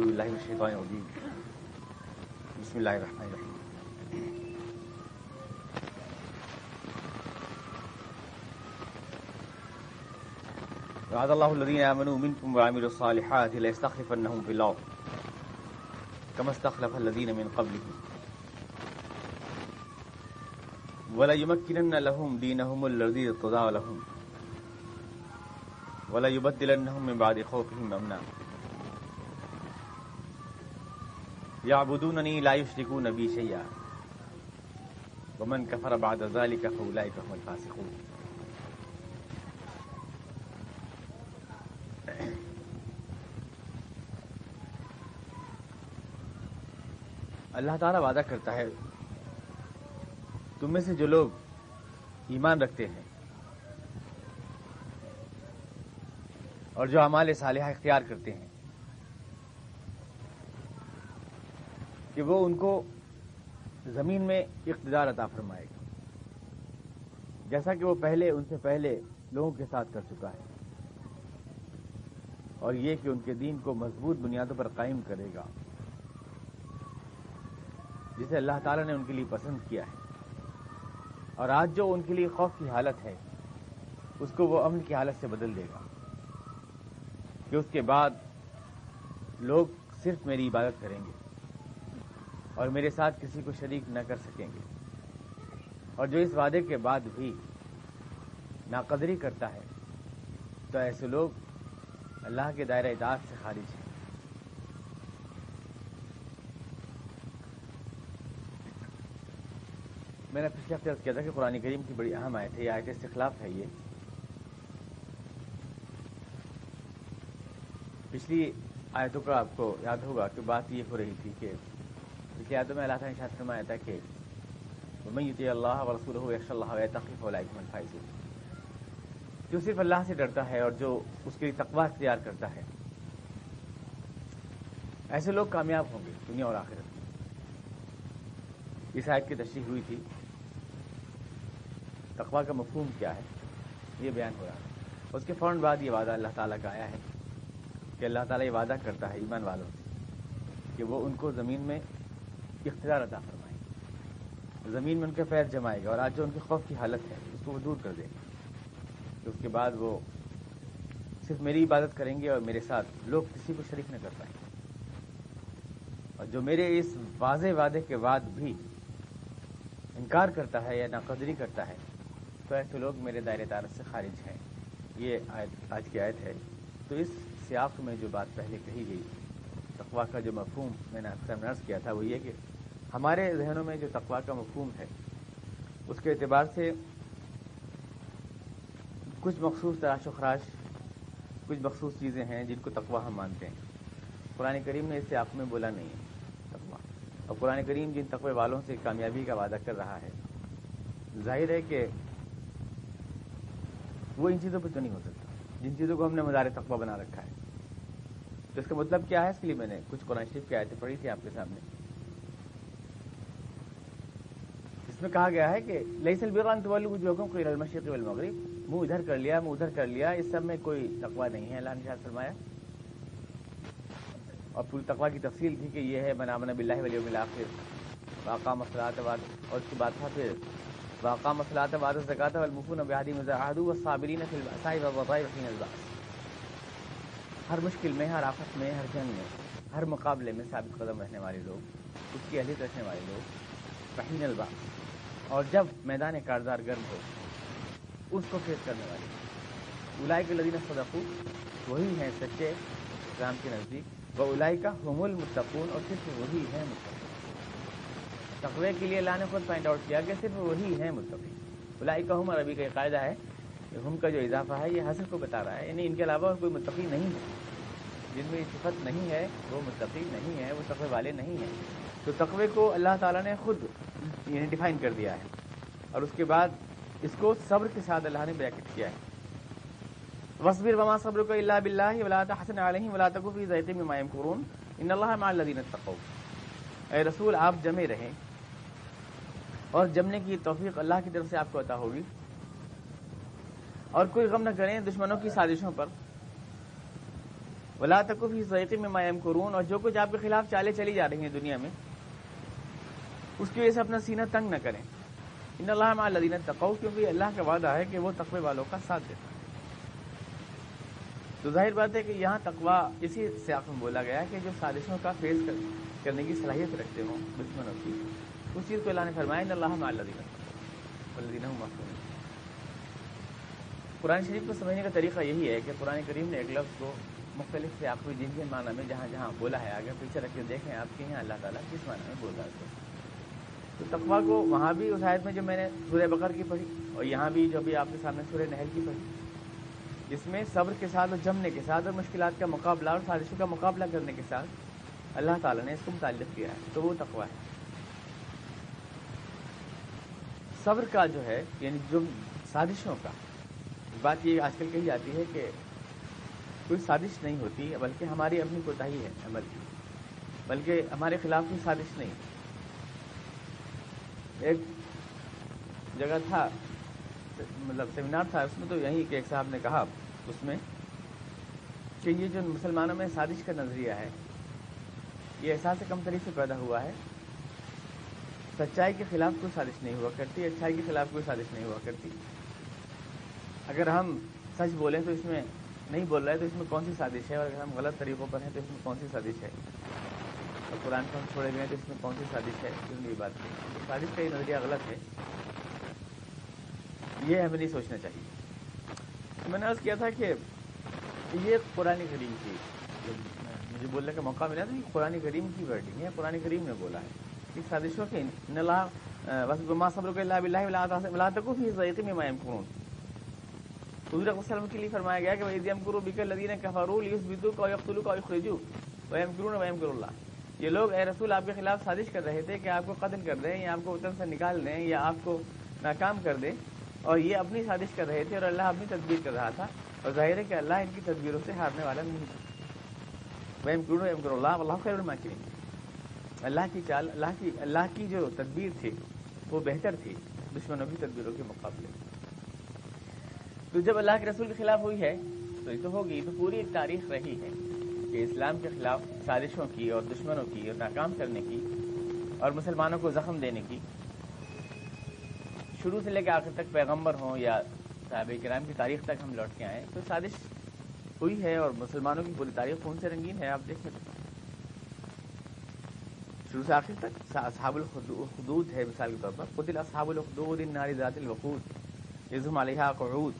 أعوذ بالله من الشيطان الرجيم بسم الله الرحمن الرحيم وعد الله الذين آمنوا منكم وعملوا الصالحات ليستخلفنهم في الأرض كما استخلف الذين من قبلهم وليمكنن لهم دينهم الذي ارتضى لهم وليبدلنهم من بعد خوفهم امنا أمنا يعبدونني لا يشركون بي شيئا ومن كفر بعد ذلك فأولئك هم الفاسقون. اللہ تعالیٰ وعدہ کرتا ہے، تم میں سے جو لوگ ایمان رکھتے ہیں اور جو اعمال صالحہ اختیار کرتے ہیں کہ وہ ان کو زمین میں اقتدار عطا فرمائے گا۔ جیسا کہ وہ پہلے، ان سے پہلے لوگوں کے ساتھ کر چکا ہے۔ اور یہ کہ ان کے دین کو مضبوط بنیادوں پر قائم کرے گا، جسے اللہ تعالیٰ نے ان کے لیے پسند کیا ہے۔ اور آج جو ان کے لیے خوف کی حالت ہے، اس کو وہ امن کی حالت سے بدل دے گا۔ کہ اس کے بعد لوگ صرف میری عبادت کریں گے۔ اور میرے ساتھ کسی کو شریک نہ کر سکیں گے۔ اور جو اس وعدے کے بعد بھی ناقدری کرتا ہے، تو ایسے لوگ اللہ کے دائرہ اطاعت سے خارج ہیں۔ میں نے پچھلے ہفتے کیا تھا کہ قرآن کریم کی بڑی اہم آیت ہے یہ آیت استخلاف ہے یہ۔ پچھلی آیتوں کا آپ کو یاد ہوگا کہ بات یہ ہو رہی تھی کہ پچھلی آیتوں میں اللہ تعالیٰ نے شاید فرمایا تھا کہ میں یوتی اللہ و رسول ہو یکش اللہ تقریف فائز جو صرف اللہ سے ڈرتا ہے اور جو اس کے لیے تقوا اختیار کرتا ہے۔ ایسے لوگ کامیاب ہوں گے دنیا اور آخرت میں۔ اس آیت کی تشریح ہوئی تھی تقوا کا مفہوم کیا ہے؟ یہ بیان ہو رہا ہے۔ اس کے فوراً بعد یہ وعدہ اللہ تعالیٰ کا آیا ہے کہ اللہ تعالیٰ یہ وعدہ کرتا ہے ایمان والوں سے کہ وہ ان کو زمین میں اختیار عطا فرمائے۔ گا زمین میں ان کے پیر جمائے گا اور آج جو ان کے خوف کی حالت ہے، اس کو وہ دور کر دے گا کہ اس کے بعد وہ صرف میری عبادت کریں گے اور میرے ساتھ لوگ کسی کو شریک نہ کر پائیں۔ گے اور جو میرے اس واضح وعدے کے بعد بھی انکار کرتا ہے یا ناقدری کرتا ہے، تو ایسے لوگ میرے دائرے دارت سے خارج ہیں۔ یہ آیت، آج کی آیت ہے۔ تو اس سیاق میں جو بات پہلے کہی گئی تقوا کا جو مفہوم میں نے اکثر نرس کیا تھا، وہ یہ کہ ہمارے ذہنوں میں جو تقوا کا مفہوم ہے، اس کے اعتبار سے کچھ مخصوص تراش و خراش، کچھ مخصوص چیزیں ہیں جن کو تقوا ہم مانتے ہیں۔ قرآن کریم نے اس سے آپ میں بولا نہیں ہے تقوا اور قرآن کریم جن تقوی والوں سے کامیابی کا وعدہ کر رہا ہے، ظاہر ہے کہ وہ ان چیزوں پہ تو نہیں ہو سکتا۔ جن چیزوں کو ہم نے مزار تقوی بنا رکھا ہے۔ تو اس کا مطلب کیا ہے؟ اس کے لیے میں نے کچھ قرآن شریف کی آیتیں پڑھی تھی آپ کے سامنے۔ اس میں کہا گیا ہے کہ لئی سلبان تو المشرق والمغرب۔ منہ ادھر کر لیا، منہ ادھر کر لیا، اس سب میں کوئی تقوا نہیں ہے، اللہ نے شاید فرمایا۔ اور پوری تقوا کی تفصیل تھی کہ یہ ہے بنامن بلّہ ولی ملاخر واقع مسئلات واد اور اس کے بعد تھا پھر واقع مسئلات واد زکات والمفون بہادی مزاحد و صابرین صاحب وبائی رفین الباس ہر مشکل میں، ہر آفت میں، ہر جنگ میں، ہر مقابلے میں ثابت قدم رہنے والے لوگ، اس کی اہلیت رکھنے والے لوگ رحین الباس اور جب میدان کارزار گرم ہو، اس کو فیس کرنے والے الائی کے لدین صدقو، وہی ہیں سچے اسلام کے نزدیک وہ الائی کا حم المتقون، اور صرف وہی ہے متقین تقوی کے لیے اللہ نے خود فائنڈ آؤٹ کیا کہ صرف وہی ہے متقین الائی کا ہم عربی کا یہ قاعدہ ہے کہ ہم کا جو اضافہ ہے، یہ حاصل کو بتا رہا ہے۔ یعنی ان کے علاوہ کوئی متقی نہیں ہے۔ جن میں صفت نہیں ہے، وہ متقی نہیں ہے، وہ تقوی والے نہیں ہیں۔ تو تقوی کو اللہ تعالیٰ نے خود یعنی ڈیفائن کر دیا ہے۔ اور اس کے بعد اس کو صبر کے ساتھ اللہ نے بریکٹ کیا ہے۔ وصبر وما صبر کو اللہ بلّہ ولا حسن علیہ ولا تقفی ذیت میں مائم قرون ان اللہ مع الذین تقو اے رسول، آپ جمے رہیں۔ اور جمنے کی توفیق اللہ کی طرف سے آپ کو عطا ہوگی۔ اور کوئی غم نہ کریں دشمنوں کی سازشوں پر۔ ولا تکف ہی ذائقے میں مایم قرون اور جو کچھ آپ کے خلاف چالیں چلی جا رہی ہیں دنیا میں اس کی وجہ سے اپنا سینہ تنگ نہ کریں۔ ان اللہ الدین تقو کیونکہ اللہ کا وعدہ ہے کہ وہ تقوی والوں کا ساتھ دیتا ہے۔ تو ظاہر بات ہے کہ یہاں تقوا اسی سیاق میں بولا گیا ہے کہ جو سازشوں کا فیس کرنے کی صلاحیت رکھتے ہوں دشمنوں کی، اس چیز کو اللہ نے فرمایا، ان اللہ الدین الدین قرآن شریف کو سمجھنے کا طریقہ یہی ہے کہ قرآن کریم نے ایک لفظ کو مختلف سے آپ کو جن کے معنی میں جہاں جہاں بولا ہے، آگے پیچھے رکھ کے دیکھیں آپ کے یہاں اللہ تعالیٰ کس معنی میں بول رہا ہے۔ تو تقوا کو وہاں بھی اس آیت میں جو میں نے سورہ بکر کی پڑھی اور یہاں بھی جو بھی آپ کے سامنے سورہ نہر کی پڑھی، جس میں صبر کے ساتھ اور جمنے کے ساتھ اور مشکلات کا مقابلہ اور سازشوں کا مقابلہ کرنے کے ساتھ اللہ تعالیٰ نے اس کو متعلق کیا ہے، تو وہ تقوا ہے۔ صبر کا جو ہے یعنی جو سازشوں کا، بات یہ آج کل کہی جاتی ہے کہ کوئی سازش نہیں ہوتی، بلکہ ہماری اپنی کوتاہی ہے عمل کی، بلکہ ہمارے خلاف کوئی سازش نہیں۔ ایک جگہ تھا مطلب سیمینار تھا، اس میں تو یہی کہ ایک صاحب نے کہا اس میں کہ یہ جو مسلمانوں میں سازش کا نظریہ ہے، یہ احساس کم طریقے سے پیدا ہوا ہے۔ سچائی کے خلاف کوئی سازش نہیں ہوا کرتی، اچھائی کے خلاف کوئی سازش نہیں ہوا کرتی۔ اگر ہم سچ بولیں تو اس میں نہیں بول رہے تو اس میں کون سی سازش ہے؟ اور اگر ہم غلط طریقوں پر ہیں تو اس میں کون سی سازش ہے؟ اور قرآن کو ہم چھوڑے گئے تو اس میں کون سی سازش ہے؟ کیوں یہ بات نہیں سازش کا یہ نظریہ غلط ہے۔ یہ ہمیں نہیں سوچنا چاہیے۔ میں نے عرض کیا تھا کہ یہ قرآن کریم کی مجھے بولنے کا موقع ملا تو یہ قرآن کریم کی ورڈنگ ہے، قرآن کریم نے بولا ہے۔ کہ سازشوں کے بس ما صبر کے اللہ بلّہ تک ذائقے میں مائم قرون حضور علیہ وسلم کے لیے فرمایا گیا کہ وہی ام کرو بکر لدین کفرول یوس بدو کا یقتلو کا خرجو ویم کرون ویم کر اللہ یہ لوگ اے رسول آپ کے خلاف سازش کر رہے تھے کہ آپ کو قتل کر دیں یا آپ کو وطن سے نکال دیں یا آپ کو ناکام کر دیں اور یہ اپنی سازش کر رہے تھے اور اللہ اپنی تدبیر کر رہا تھا اور ظاہر ہے کہ اللہ ان کی تدبیروں سے ہارنے والا نہیں تھا۔ اللہ اللہ خیر الماکرین۔ اللہ کی چال، اللہ کی اللہ کی جو تدبیر تھی، وہ بہتر تھی دشمنوں کی تدبیروں کے مقابلے۔ تو جب اللہ کے رسول کے خلاف ہوئی ہے، تو یہ تو ہوگی تو پوری ایک تاریخ رہی ہے کہ اسلام کے خلاف سازشوں کی اور دشمنوں کی اور ناکام کرنے کی اور مسلمانوں کو زخم دینے کی۔ شروع سے لے کے آخر تک پیغمبر ہوں یا صاحب کرام کی تاریخ تک ہم لوٹ کے آئیں تو سازش ہوئی ہے اور مسلمانوں کی پوری تاریخ کون سے رنگین ہے، آپ دیکھیں شروع سے آخر تک اصحاب الحدود ہے، مثال کے طور پر۔ خود اصحاب الحدود ناری ذات الوقود۔ عزم علیہ قعود۔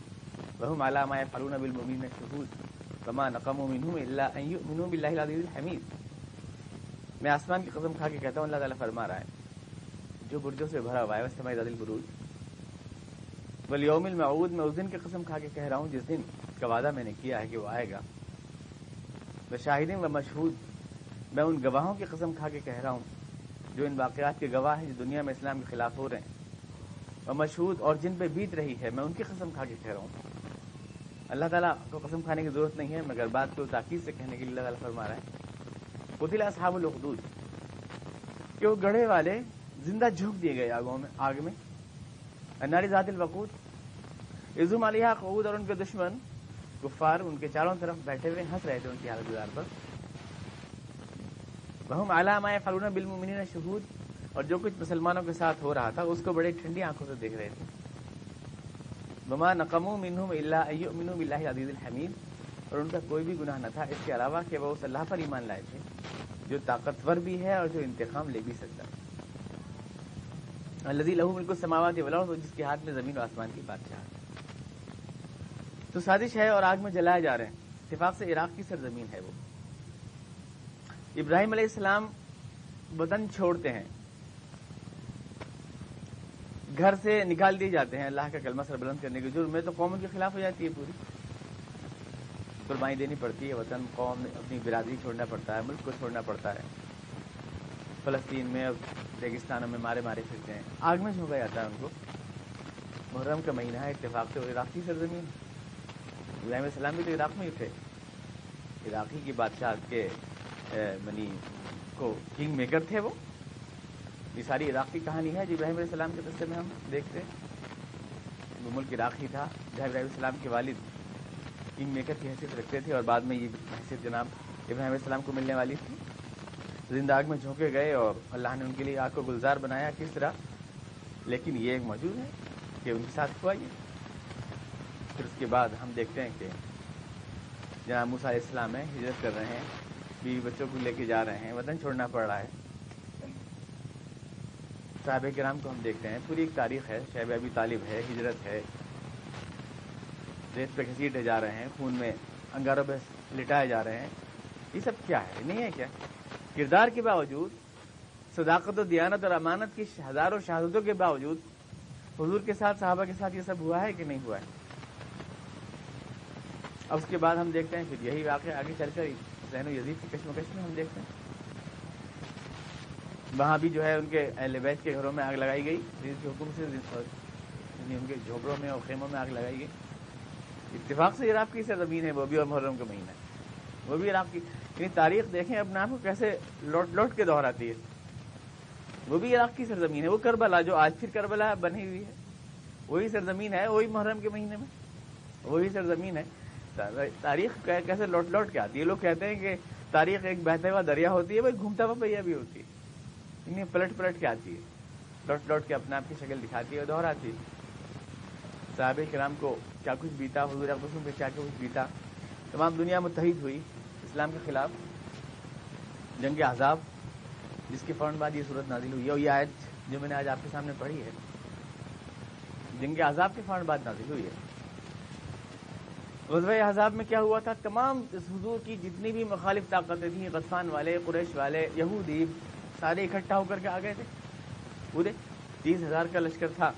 وهم على ما يفعلون بالمؤمنين وما نقموا منهم الا ان يؤمنوا بالله العزيز میں آسمان کی قسم کھا کے کہتا ہوں، اللہ تعالیٰ فرما رہا ہے۔ جو برجوں سے بھرا ہوا ہے ویسے میں دل بروج ولیوم المعود، میں اس دن کی قسم کھا کے کہہ رہا ہوں، جس دن کا وعدہ میں نے کیا ہے کہ وہ آئے گا۔ میں شاہدین و مشہود، میں ان گواہوں کی قسم کھا کے کہہ رہا ہوں، جو ان واقعات کے گواہ ہیں، جو دنیا میں اسلام کے خلاف ہو رہے ہیں۔ اور مشہود اور جن پہ بیت رہی ہے، میں ان کی قسم کھا کے کہہ رہا ہوں۔ اللہ تعالیٰ کو قسم کھانے کی ضرورت نہیں ہے، مگر بات کو تاکید سے کہنے کے لیے اللہ تعالیٰ فرما رہا ہے۔ قطلا صحاب الخدود کہ وہ گڑھے والے زندہ جھک دیے گئے آگوں میں، آگ میں۔ اناری ذات الوقود۔ عزم علیہ قعود اور ان کے دشمن گفار ان کے چاروں طرف بیٹھے ہوئے، ہنس رہے تھے ان کی حالت گزار پر۔ بہم علامہ فلون بالمنین شہود اور جو کچھ مسلمانوں کے ساتھ ہو رہا تھا، اس کو بڑے ٹھنڈی آنکھوں سے دیکھ رہے تھے۔ بما نقم منہم اللہ منہ اللہ عزیز الحمید اور ان کا کوئی بھی گناہ نہ تھا۔ اس کے علاوہ کہ وہ اس اللہ پر ایمان لائے تھے۔ جو طاقتور بھی ہے اور جو انتخاب لے بھی سکتا ہے۔ لہو ملک سماوات جس کے ہاتھ میں زمین و آسمان کی بادشاہ۔ تو سازش ہے اور آگ میں جلائے جا رہے ہیں۔ اتفاق سے عراق کی سرزمین ہے وہ۔ ابراہیم علیہ السلام وطن چھوڑتے ہیں۔ گھر سے نکال دیے جاتے ہیں اللہ کا کلمہ سر بلند کرنے کے جرم میں تو قوم کے خلاف ہو جاتی ہے پوری۔ قربانی دینی پڑتی ہے، وطن، قوم، اپنی برادری چھوڑنا پڑتا ہے، ملک کو چھوڑنا پڑتا ہے۔ فلسطین میں ریگستانوں میں مارے مارے پھرتے ہیں۔ آگ میں جھونکا جاتا ہے ان کو۔ محرم کا مہینہ ہے، اتفاق سے وہ عراقی سرزمین۔ علیہ السلام بھی تو عراق میں ہی تھے۔ عراقی کی بادشاہ کے منی کو کنگ میکر تھے وہ۔ یہ ساری عراق کی کہانی ہے۔ جو ابراہیم علیہ السلام کے قصے میں ہم دیکھتے ہیں۔ وہ ملک عراقی تھا۔ جہاں ابراہیم السلام کے والد کنگ میکر کی حیثیت رکھتے تھے اور بعد میں یہ حیثیت جناب ابراہیم علیہ السلام کو ملنے والی تھی۔ زندہ آگ میں جھونکے گئے اور اللہ نے ان کے لیے آگ کو گلزار بنایا کس طرح؟ لیکن یہ ایک موجود ہے کہ ان کے ساتھ ہوا یہ۔ پھر اس کے بعد ہم دیکھتے ہیں کہ جناب موسا علیہ السلام ہے ہجرت کر رہے ہیں، بیوی بچوں کو لے کے جا رہے ہیں، وطن چھوڑنا پڑ رہا ہے۔ صاحب کرام کو ہم دیکھتے ہیں۔ پوری ایک تاریخ ہے شہب ابی طالب ہے، ہجرت ہے۔ ریت پہ گھسیٹے جا رہے ہیں، خون میں انگاروں پہ لٹائے جا رہے ہیں۔ یہ سب کیا ہے؟ نہیں ہے کیا؟ کردار کے باوجود، صداقت و دیانت اور امانت کی ہزاروں شہادتوں کے باوجود، حضور کے ساتھ، صحابہ کے ساتھ یہ سب ہوا ہے کہ نہیں ہوا ہے؟ اب اس کے بعد ہم دیکھتے ہیں، پھر یہی واقعہ آگے چل کر زین و یزید کی کشمکش میں ہم دیکھتے ہیں۔ وہاں بھی جو ہے ان کے اہل بیت کے گھروں میں آگ لگائی گئی۔ جس کے حکم سے یعنی ان کے جھوپڑوں میں اور خیموں میں آگ لگائی گئی۔ اتفاق سے عراق کی سرزمین ہے، وہ بھی اور محرم کا مہینہ ہے۔ وہ بھی عراق کی۔ یعنی تاریخ دیکھیں اپنے آپ کو کیسے لوٹ لوٹ کے دہراتی ہے۔ وہ بھی عراق کی سرزمین ہے۔ وہ کربلا، جو آج پھر کربلا بنی ہوئی ہے، وہی سرزمین ہے، وہی محرم کے مہینے میں۔ وہی سرزمین ہے۔ تاریخ کیسے لوٹ لوٹ کے آتی ہے؟ لوگ کہتے ہیں کہ تاریخ ایک بہتا ہوا دریا ہوتی ہے، وہ گھومتا ہوا پہیا بھی ہوتی ہے۔ انہیں پلٹ پلٹ کے آتی ہے۔ لوٹ لوٹ کے اپنے آپ کی شکل دکھاتی ہے اور دہراتی ہے۔ صحابہ کرام کو کیا کچھ بیتا، حضور اقدام پہ کیا کچھ بیتا۔ تمام دنیا متحد ہوئی اسلام کے خلاف۔ جنگ عذاب جس کے فوراً بعد یہ صورت نازل ہوئی ہے اور یہ آیت جو میں نے آج آپ کے سامنے پڑھی ہے۔ جنگ عذاب کے فوراً بعد نازل ہوئی ہے۔ غزوہ عذاب میں کیا ہوا تھا؟ تمام اس حضور کی جتنی بھی مخالف طاقتیں تھیں، غطفان والے، قریش والے، یہودی سارے اکٹھا ہو کر کے آ گئے تھے۔ پورے تیس ہزار کا لشکر تھا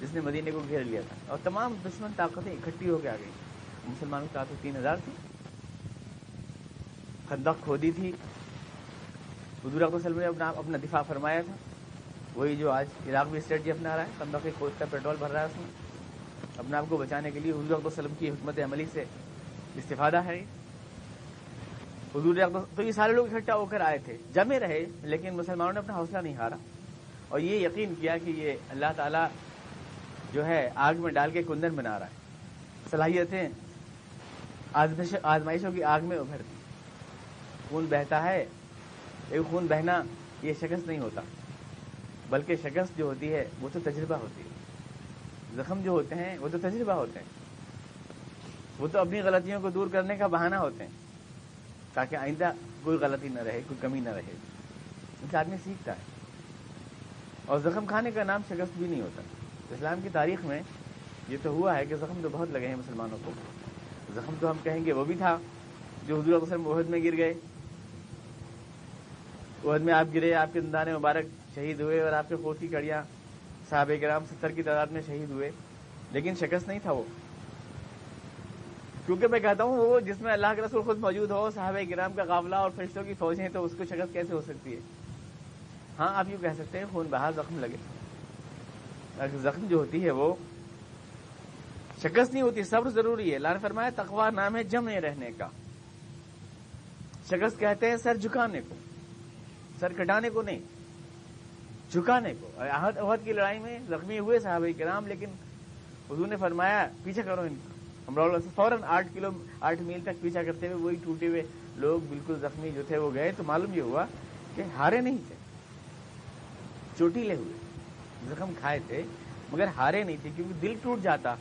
جس نے مدینے کو گھیر لیا تھا۔ اور تمام دشمن طاقتیں اکٹھی ہو کے آ گئی مسلمانوں کی طاقت تین ہزار تھی۔ خندق کھودی تھی۔ حضور وسلم نے اپنا اپنا دفاع فرمایا تھا۔ وہی جو آج عراق میں اسٹریٹجی اپنا رہا ہے۔ خندق کھود کا پیٹرول بھر رہا ہے اس میں۔ اپنے آپ کو بچانے کے لیے حضور وسلم کی حکمت عملی سے استفادہ ہے۔ حضور تو یہ سارے لوگ اکٹھا ہو کر آئے تھے، جمے رہے، لیکن مسلمانوں نے اپنا حوصلہ نہیں ہارا۔ اور یہ یقین کیا کہ یہ اللہ تعالیٰ جو ہے آگ میں ڈال کے کندن بنا رہا ہے۔ صلاحیتیں آزمائشوں کی آگ میں ابھرتی خون بہتا ہے، ایک خون بہنا یہ شکست نہیں ہوتا، بلکہ شکست جو ہوتی ہے وہ تو تجربہ ہوتی ہے۔ زخم جو ہوتے ہیں وہ تو تجربہ ہوتے ہیں۔ وہ تو اپنی غلطیوں کو دور کرنے کا بہانہ ہوتے ہیں۔ تاکہ آئندہ کوئی غلطی نہ رہے، کوئی کمی نہ رہے۔ ان سے آدمی سیکھتا ہے۔ اور زخم کھانے کا نام شکست بھی نہیں ہوتا۔ اسلام کی تاریخ میں یہ تو ہوا ہے کہ زخم تو بہت لگے ہیں مسلمانوں کو۔ زخم تو ہم کہیں گے وہ بھی تھا جو حضور وسلم عہد میں گر گئے۔ عہد میں آپ گرے، آپ کے اندان مبارک شہید ہوئے اور آپ کے خوف کی کڑیاں صحابہ کرام ستر کی تعداد میں شہید ہوئے۔ لیکن شکست نہیں تھا وہ۔ کیونکہ میں کہتا ہوں وہ جس میں اللہ کے رسول خود موجود ہو، صحابہ کرام کا قابلہ اور فرشتوں کی فوجیں، تو اس کو شکست کیسے ہو سکتی ہے؟ ہاں آپ یوں کہہ سکتے ہیں، خون بہا زخم لگے۔ زخم جو ہوتی ہے وہ شکست نہیں ہوتی، صبر ضروری ہے۔ لال فرمایا تقوا نام ہے جمع رہنے کا۔ شکست کہتے ہیں سر جھکانے کو۔ سر کٹانے کو نہیں، جھکانے کو۔ عہد عہد کی لڑائی میں زخمی ہوئے صحابہ کرام، لیکن حضور نے فرمایا، پیچھے کرو ان ہم فوراً آٹھ کلو، آٹھ میل تک پیچھا کرتے ہوئے وہی ٹوٹے ہوئے لوگ بالکل زخمی جو تھے وہ گئے تو معلوم یہ ہوا کہ ہارے نہیں تھے، چوٹیلے ہوئے، زخم کھائے تھے، مگر ہارے نہیں تھے کیونکہ دل ٹوٹ جاتا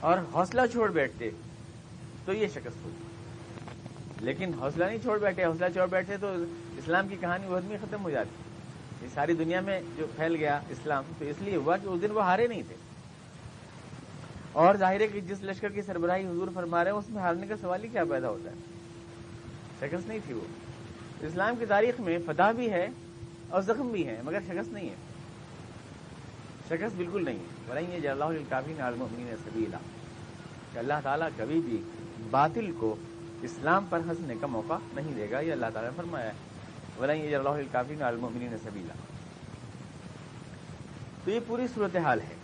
اور حوصلہ چھوڑ بیٹھتے تو یہ شکست ہوتی لیکن حوصلہ نہیں چھوڑ بیٹھے، حوصلہ چھوڑ بیٹھے تو اسلام کی کہانی بہت میں ختم ہو جاتی۔ یہ ساری دنیا میں جو پھیل گیا اسلام تو اس لیے ہوا کہ اس دن وہ ہارے نہیں تھے۔ اور ظاہر ہے کہ جس لشکر کی سربراہی حضور فرما رہے ہیں، اس میں ہارنے کا سوال ہی کیا پیدا ہوتا ہے؟ شکست نہیں تھی وہ۔ اسلام کی تاریخ میں فتح بھی ہے اور زخم بھی ہے، مگر شکست نہیں ہے۔ شکست بالکل نہیں ہے۔ یہ اللہ کافی نالمین سبھی کہ اللہ تعالیٰ کبھی بھی باطل کو اسلام پر ہنسنے کا موقع نہیں دے گا، یہ اللہ تعالیٰ نے فرمایا ہے۔ بلائیں یہ اللہ کافی نالمین سبیلا۔ تو یہ پوری صورتحال ہے۔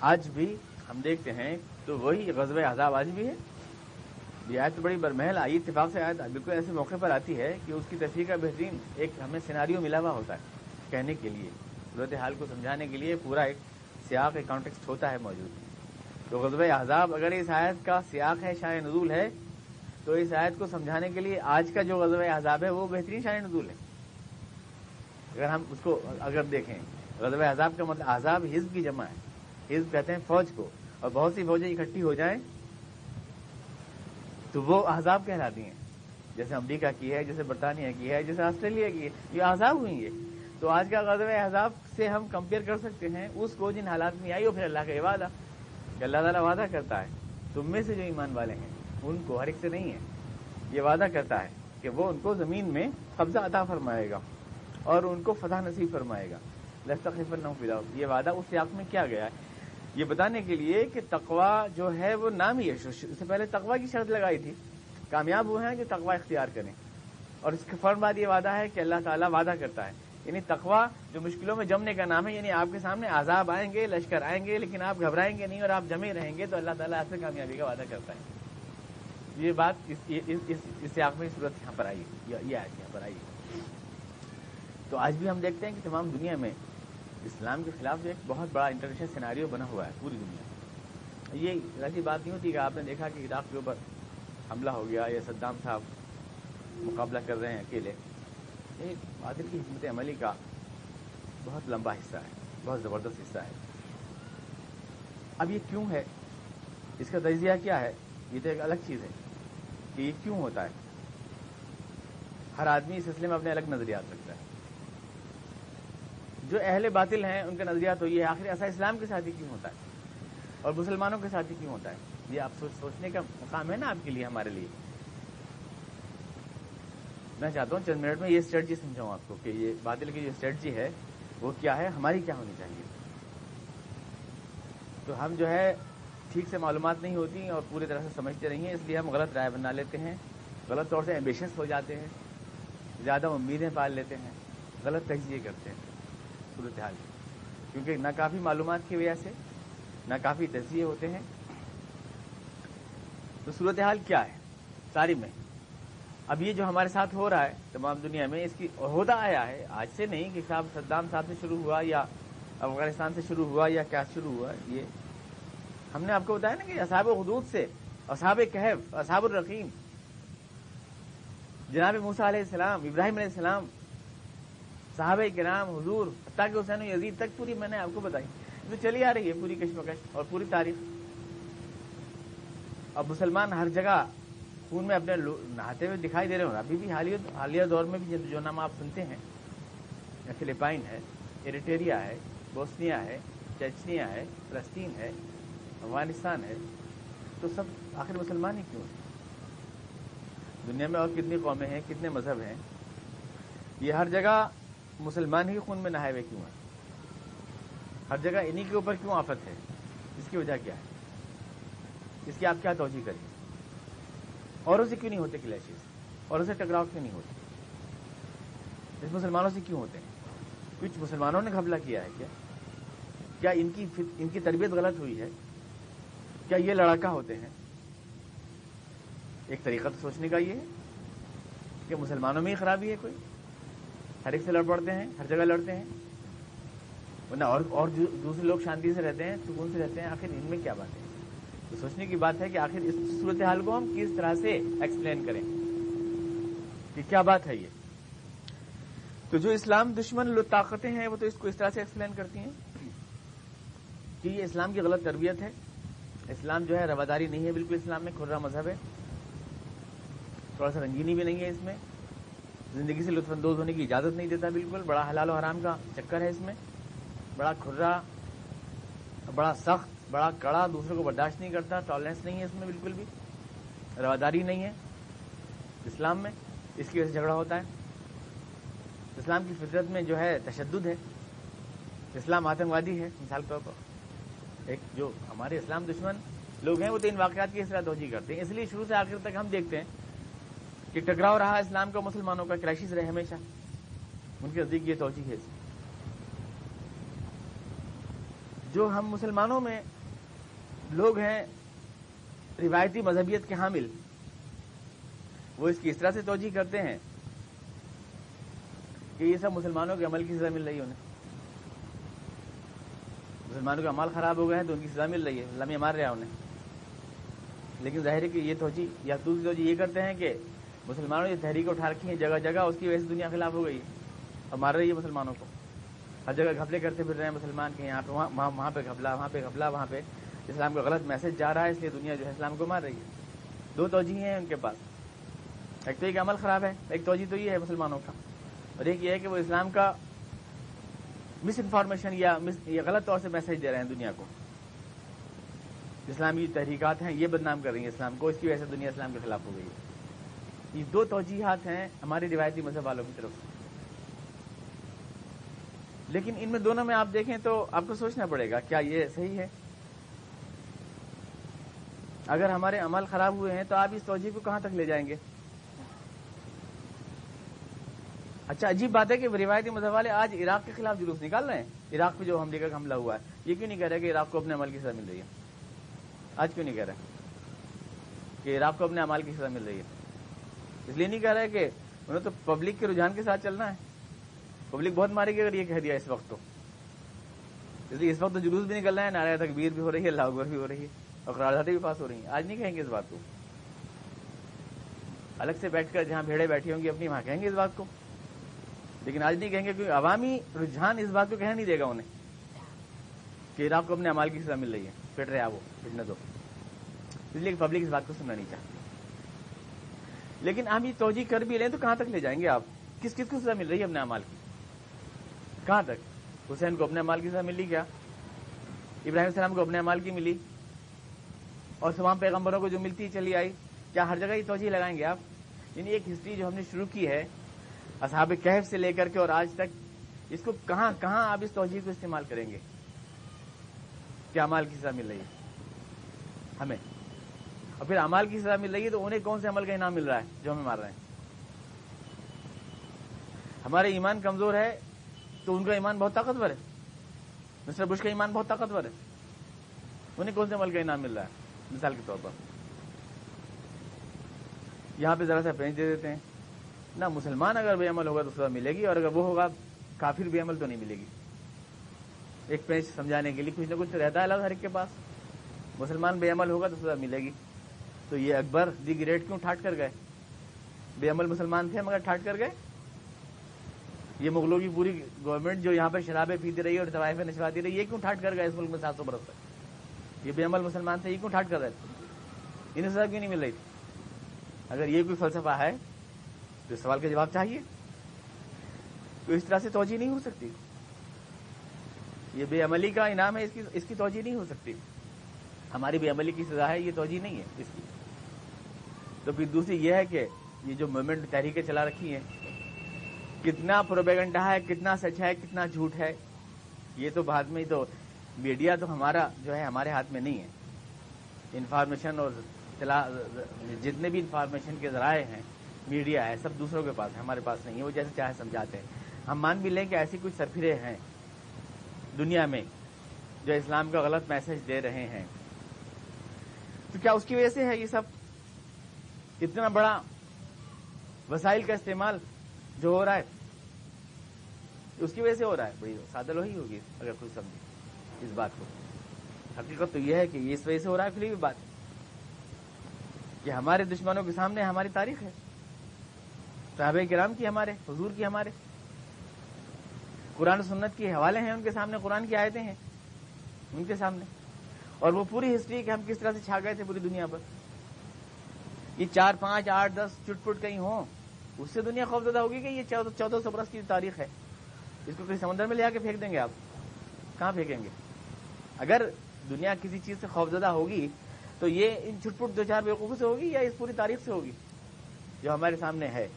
آج بھی ہم دیکھتے ہیں تو وہی غزب عذاب آج بھی ہے۔ یہ آیت تو بڑی برمحل آئی، اتفاق سے آیت بالکل ایسے موقع پر آتی ہے کہ اس کی تفریح کا بہترین ایک ہمیں سیناریو ملا ہوا ہوتا ہے کہنے کے لیے صورت حال کو سمجھانے کے لیے پورا ایک سیاق، ایک کانٹیکسٹ ہوتا ہے موجود۔ تو غزب احزاب اگر اس آیت کا سیاق ہے، شاہ نزول ہے، تو اس آیت کو سمجھانے کے لیے آج کا جو غزب احزاب ہے، وہ بہترین شاہ نزول ہے۔ اگر ہم اس کو، اگر دیکھیں غزب احزاب کا مطلب احزاب حزب کی جمع ہے۔ حزب کہتے ہیں فوج کو۔ اور بہت سی فوجیں اکٹھی ہو جائیں تو وہ احزاب کہلاتی ہیں۔ جیسے امریکہ کی ہے، جیسے برطانیہ کی ہے، جیسے آسٹریلیا کی ہے، یہ احزاب ہوئی ہے تو آج کا غزب احزاب سے ہم کمپیئر کر سکتے ہیں، اس کو جن حالات میں آئی ہو پھر اللہ کا یہ وعدہ کہ اللہ تعالیٰ وعدہ کرتا ہے۔ تم میں سے جو ایمان والے ہیں، ان کو ہر ایک سے نہیں ہے۔ یہ وعدہ کرتا ہے کہ وہ ان کو زمین میں قبضہ عطا فرمائے گا اور ان کو فتح نصیب فرمائے گا۔ نہ فدا یہ وعدہ اس سیاق میں کیا گیا ہے؟ یہ بتانے کے لیے کہ تقوا جو ہے وہ نام ہی ہے اس سے پہلے تقوا کی شرط لگائی تھی۔ کامیاب ہوئے ہیں کہ تقوا اختیار کریں۔ اور اس کے فوراً بعد یہ وعدہ ہے کہ اللہ تعالیٰ وعدہ کرتا ہے۔ یعنی تقوا جو مشکلوں میں جمنے کا نام ہے یعنی آپ کے سامنے عذاب آئیں گے، لشکر آئیں گے، لیکن آپ گھبرائیں گے نہیں اور آپ جمے رہیں گے، تو اللہ تعالیٰ آپ سے کامیابی کا وعدہ کرتا ہے۔ یہ بات اس سے آپ میں صورت یہاں پر آئی یہ آج یہاں پر آئی تو آج بھی ہم دیکھتے ہیں کہ تمام دنیا میں اسلام کے خلاف ایک بہت بڑا انٹرنیشنل سیناریو بنا ہوا ہے پوری دنیا یہ ایسی بات نہیں ہوتی کہ آپ نے دیکھا کہ عراق کے اوپر حملہ ہو گیا یا صدام صاحب مقابلہ کر رہے ہیں اکیلے۔ ایک عادل کی حکمت عملی کا بہت لمبا حصہ ہے، بہت زبردست حصہ ہے۔ اب یہ کیوں ہے؟ اس کا تجزیہ کیا ہے؟ یہ تو ایک الگ چیز ہے کہ یہ کیوں ہوتا ہے؟ ہر آدمی اس سلسلے میں اپنے الگ نظریات رکھتا ہے۔ جو اہل باطل ہیں، ان کا نظریہ تو یہ آخر ایسا اسلام کے ساتھ ہی کیوں ہوتا ہے؟ اور مسلمانوں کے ساتھ ہی کیوں ہوتا ہے؟ یہ آپ سوچنے کا مقام ہے نا آپ کے لیے، ہمارے لیے۔ میں چاہتا ہوں چند منٹ میں یہ اسٹریٹجی سمجھاؤں آپ کو کہ یہ بادل کی جو اسٹریٹجی ہے، وہ کیا ہے؟ ہماری کیا ہونی چاہیے؟ تو ہم جو ہے، ٹھیک سے معلومات نہیں ہوتی اور پوری طرح سے سمجھتے نہیں ہیں، اس لیے ہم غلط رائے بنا لیتے ہیں۔ غلط طور سے ایمبیشنس ہو جاتے ہیں۔ زیادہ امیدیں پال لیتے ہیں۔ غلط تجزیے کرتے ہیں۔ صورت حال کیونکہ نہ کافی معلومات کی وجہ سے نہ کافی تجزیے ہوتے ہیں۔ تو صورتحال کیا ہے؟ ساری میں۔ اب یہ جو ہمارے ساتھ ہو رہا ہے، تمام دنیا میں، اس کی عہدہ آیا ہے۔ آج سے نہیں کہ صاحب صدام صاحب سے شروع ہوا یا افغانستان سے شروع ہوا یا کیا شروع ہوا، یہ ہم نے آپ کو بتایا نا کہ اصحاب حدود سے، اصحاب کہف، اصحاب الرقیم، جناب موسا علیہ السلام، ابراہیم علیہ السلام، صحابہ کرام، حضور تاکہ حسین یزید تک پوری میں نے آپ کو بتائی۔ تو چلی آ رہی ہے پوری کشمکش اور پوری تاریخ۔ اب مسلمان ہر جگہ خون میں اپنے نہاتے ہوئے دکھائی دے رہے ہوں۔ ابھی بھی حالیہ حالیہ دور میں بھی جو نام آپ سنتے ہیں فلپائن ہے ایریٹیریا ہے، بوسنیا ہے چچنیا ہے، فلسطین ہے، افغانستان ہے۔ تو سب آخر مسلمان ہی کیوں ہیں؟ دنیا میں اور کتنی قومیں ہیں، کتنے مذہب ہیں؟ یہ ہر جگہ مسلمان ہی خون میں نہائے ہوئے کیوں ہیں؟ ہر جگہ انہی کے اوپر کیوں آفت ہے؟ اس کی وجہ کیا ہے؟ اس کی آپ کیا توجہ کریں؟ اوروں سے کیوں نہیں ہوتے کلیشز اوروں سے ٹکراؤ کیوں نہیں ہوتے؟ اس مسلمانوں سے کیوں ہوتے ہیں؟ کچھ مسلمانوں نے گھبلا کیا ہے کیا؟ کیا ان کی ان کی تربیت غلط ہوئی ہے؟ کیا یہ لڑکا ہوتے ہیں؟ ایک طریقہ تو سوچنے کا یہ ہے کہ مسلمانوں میں ہی خرابی ہے کوئی؟ ہر ایک سے لڑ پڑتے ہیں، ہر جگہ لڑتے ہیں۔ ورنہ اور اور دوسرے لوگ شانتی سے رہتے ہیں، سکون سے رہتے ہیں، آخر ان میں کیا بات ہے؟ تو سوچنے کی بات ہے کہ آخر اس صورتحال کو ہم کس طرح سے ایکسپلین کریں؟ کہ کیا بات ہے یہ؟ تو جو اسلام دشمن طاقتیں ہیں، وہ تو اس کو اس طرح سے ایکسپلین کرتی ہیں کہ یہ اسلام کی غلط تربیت ہے۔ اسلام جو ہے، رواداری نہیں ہے، بالکل اسلام میں کھرا مذہب ہے۔ تھوڑا سا رنگینی بھی نہیں ہے اس میں۔ زندگی سے لطف اندوز ہونے کی اجازت نہیں دیتا بالکل، بڑا حلال و حرام کا چکر ہے اس میں۔ بڑا کھرا، بڑا سخت، بڑا کڑا، دوسروں کو برداشت نہیں کرتا ٹالرنس نہیں ہے اس میں بالکل بھی۔ رواداری نہیں ہے اسلام میں، اس کی وجہ سے جھگڑا ہوتا ہے۔ اسلام کی فطرت میں جو ہے تشدد ہے۔ اسلام آتنکوادی ہے، مثال کے طور پر۔ ایک جو ہمارے اسلام دشمن لوگ ہیں، وہ تو ان واقعات کی اس طرح توجہ کرتے ہیں۔ اس لیے شروع سے آخر تک ہم دیکھتے ہیں کہ ٹکراؤ رہا اسلام کا مسلمانوں کا کرائسس رہے ہمیشہ۔ ان کے نزدیک یہ توجہ ہے۔ جو ہم مسلمانوں میں لوگ ہیں، روایتی مذہبیت کے حامل، وہ اس کی اس طرح سے توجہ کرتے ہیں کہ یہ سب مسلمانوں کے عمل کی سزا مل رہی انہیں۔ مسلمانوں کا مال خراب ہو گیا ہے تو ان کی سزا مل رہی ہے لمحے مار رہا انہیں۔ لیکن ظاہر ہے کہ یہ توجہ یا دوسری توجہ یہ کرتے ہیں کہ مسلمانوں نے تحریک اٹھا رکھی ہیں جگہ جگہ، اس کی وجہ سے دنیا خلاف ہو گئی۔ اور مار رہی ہے مسلمانوں کو۔ ہر جگہ گھپلے کرتے پھر رہے ہیں مسلمان کے یہاں پہ وہاں وہاں پہ گھپلا، وہاں پہ گھپلا، وہاں پہ اسلام کا غلط میسج جا رہا ہے، اس لیے دنیا جو ہے اسلام کو مار رہی ہے۔ دو توجہ ہیں ان کے پاس۔ ایک تو ایک عمل خراب ہے، ایک توجہ تو یہ ہے مسلمانوں کا۔ اور ایک یہ ہے کہ وہ اسلام کا مس انفارمیشن یا غلط طور سے میسج دے رہے ہیں دنیا کو۔ اسلامی تحریکات ہیں، یہ بدنام کر رہی ہیں اسلام کو، اس کی وجہ سے دنیا اسلام کے خلاف ہو گئی ہے۔ یہ دو توجیحات ہیں ہماری روایتی مذہب والوں کی طرف۔ لیکن ان میں دونوں میں آپ دیکھیں تو آپ کو سوچنا پڑے گا، کیا یہ صحیح ہے؟ اگر ہمارے عمل خراب ہوئے ہیں تو آپ اس توجہ کو کہاں تک لے جائیں گے؟ اچھا عجیب بات ہے کہ روایتی مذہب والے آج عراق کے خلاف جلوس نکال رہے ہیں۔ عراق پہ جو امریکہ کا حملہ ہوا ہے، یہ کیوں نہیں کہہ رہے کہ عراق کو اپنے عمل کی سزا مل رہی ہے؟ آج کیوں نہیں کہہ رہے؟ کہ عراق کو اپنے عمال کی سزا مل رہی ہے۔ اس لیے نہیں کہہ رہے کہ انہوں تو پبلک کے رجحان کے ساتھ چلنا ہے۔ پبلک بہت مارے گی اگر یہ کہہ دیا اس وقت تو۔ اس لیے اس وقت تو جلوس بھی نکل رہا ہے نارا تکبیر بھی ہو رہی ہے اللہ اکبر بھی ہو رہی ہے اور قراردادیں بھی پاس ہو رہی ہیں۔ آج نہیں کہیں گے اس بات کو۔ الگ سے بیٹھ کر جہاں بھیڑے بیٹھی ہوں گی، اپنی وہاں کہیں گے اس بات کو۔ لیکن آج نہیں کہیں گے کیونکہ عوامی رجحان اس بات کو کہنے نہیں دے گا انہیں کہ عراق کو اپنے امال کی سزا مل رہی ہے۔ پھٹ رہے وہ، پھٹنے دو۔ اس لیے پبلک اس بات کو سننا نہیں چاہتی لیکن ہم یہ توجہ کر بھی لیں تو کہاں تک لے جائیں گے آپ؟ کس کس کو سزا مل رہی ہے اپنے امال کی؟ کہاں تک؟ حسین کو اپنے امال کی سزا ملی کیا؟ ابراہیم السلام کو اپنے امال کی ملی؟ اور تمام پیغمبروں کو جو ملتی چلی آئی؟ کیا ہر جگہ یہ توجہ لگائیں گے آپ؟ یعنی ایک ہسٹری جو ہم نے شروع کی ہے اصحاب کہف سے لے کر کے اور آج تک، اس کو کہاں کہاں آپ اس توجہ کو استعمال کریں گے؟ کیا امال کی سزا مل رہی ہے؟ ہمیں۔ اور پھر امال کی سزا مل رہی ہے تو انہیں کون سے عمل کا انعام مل رہا ہے جو ہمیں مار رہے ہیں؟ ہمارے ایمان کمزور ہے تو ان کا ایمان بہت طاقتور ہے۔ مسٹر بش کا ایمان بہت طاقتور ہے۔ انہیں کون سے عمل کا انعام مل رہا ہے؟ مثال کے طور پر۔ یہاں پہ ذرا سا پینچ دے دیتے ہیں۔ نہ مسلمان اگر بے عمل ہوگا تو سزا ملے گی، اور اگر وہ ہوگا، کافر بے عمل تو نہیں ملے گی۔ ایک پینچ سمجھانے کے لیے کچھ نہ کچھ رہتا ہے ہر ایک کے پاس۔ مسلمان بے عمل ہوگا تو سزا ملے گی۔ تو یہ اکبر دی گریٹ کیوں ٹھاٹ کر گئے؟ بے عمل مسلمان تھے مگر ٹھاٹ کر گئے؟ یہ مغلوں کی پوری گورنمنٹ جو یہاں پہ شرابیں پیتی رہی اور طوائفیں نچواتی رہی، یہ کیوں ٹھاٹ کر گئے اس ملک میں سات سو برس تک؟ یہ بے عمل مسلمان تھے، یہ کیوں ٹھاٹ کر رہے تھے؟ انہیں سزا کیوں نہیں مل رہی تھی؟ اگر یہ کوئی فلسفہ ہے، تو اس سوال کا جواب چاہیے۔ تو اس طرح سے توجہ نہیں ہو سکتی۔ یہ بے عملی کا انعام ہے، اس کی اس کی توجہ نہیں ہو سکتی۔ ہماری بے عملی کی سزا ہے، یہ توجہ نہیں ہے اس کی۔ تو پھر دوسری یہ ہے کہ یہ جو موومنٹ تحریکیں چلا رکھی ہیں، کتنا پروپیگنڈا ہے، کتنا سچ ہے، کتنا جھوٹ ہے، یہ تو بعد میں ہی تو میڈیا تو ہمارا جو ہے ہمارے ہاتھ میں نہیں ہے۔ انفارمیشن اور جتنے بھی انفارمیشن کے ذرائع ہیں میڈیا ہے، سب دوسروں کے پاس ہے، ہمارے پاس نہیں ہے، وہ جیسے چاہے سمجھاتے ہیں۔ ہم مان بھی لیں کہ ایسی کچھ سرفرے ہیں دنیا میں جو اسلام کا غلط میسج دے رہے ہیں۔ تو کیا اس کی وجہ سے ہے یہ سب؟ اتنا بڑا وسائل کا استعمال جو ہو رہا ہے، اس کی وجہ سے ہو رہا ہے۔ بڑی سادہ لو ہی ہوگی اگر کوئی سمجھے اس بات کو۔ حقیقت تو یہ ہے کہ یہ اس وجہ سے ہو رہا ہے، پھر بھی بات کہ ہمارے دشمنوں کے سامنے ہماری تاریخ ہے۔ صحابہ کرام کی ہمارے، حضور کی ہمارے۔ قرآن سنت کے حوالے ہیں، ان کے سامنے قرآن کی آیتیں ہیں، ان کے سامنے۔ اور وہ پوری ہسٹری کہ ہم کس طرح سے چھا گئے تھے پوری دنیا پر۔ یہ چار پانچ آٹھ دس چٹ پٹ کہیں ہوں، اس سے دنیا خوفزدہ ہوگی کہ یہ چودہ سو برس کی تاریخ ہے۔ اس کو کسی سمندر میں لے آ کے پھینک دیں گے آپ۔ کہاں پھینکیں گے؟ اگر دنیا کسی چیز سے خوفزدہ ہوگی تو یہ ان چھٹ پٹ دو چار بیوقوفوں سے ہوگی یا اس پوری تاریخ سے ہوگی؟ جو ہمارے سامنے ہے۔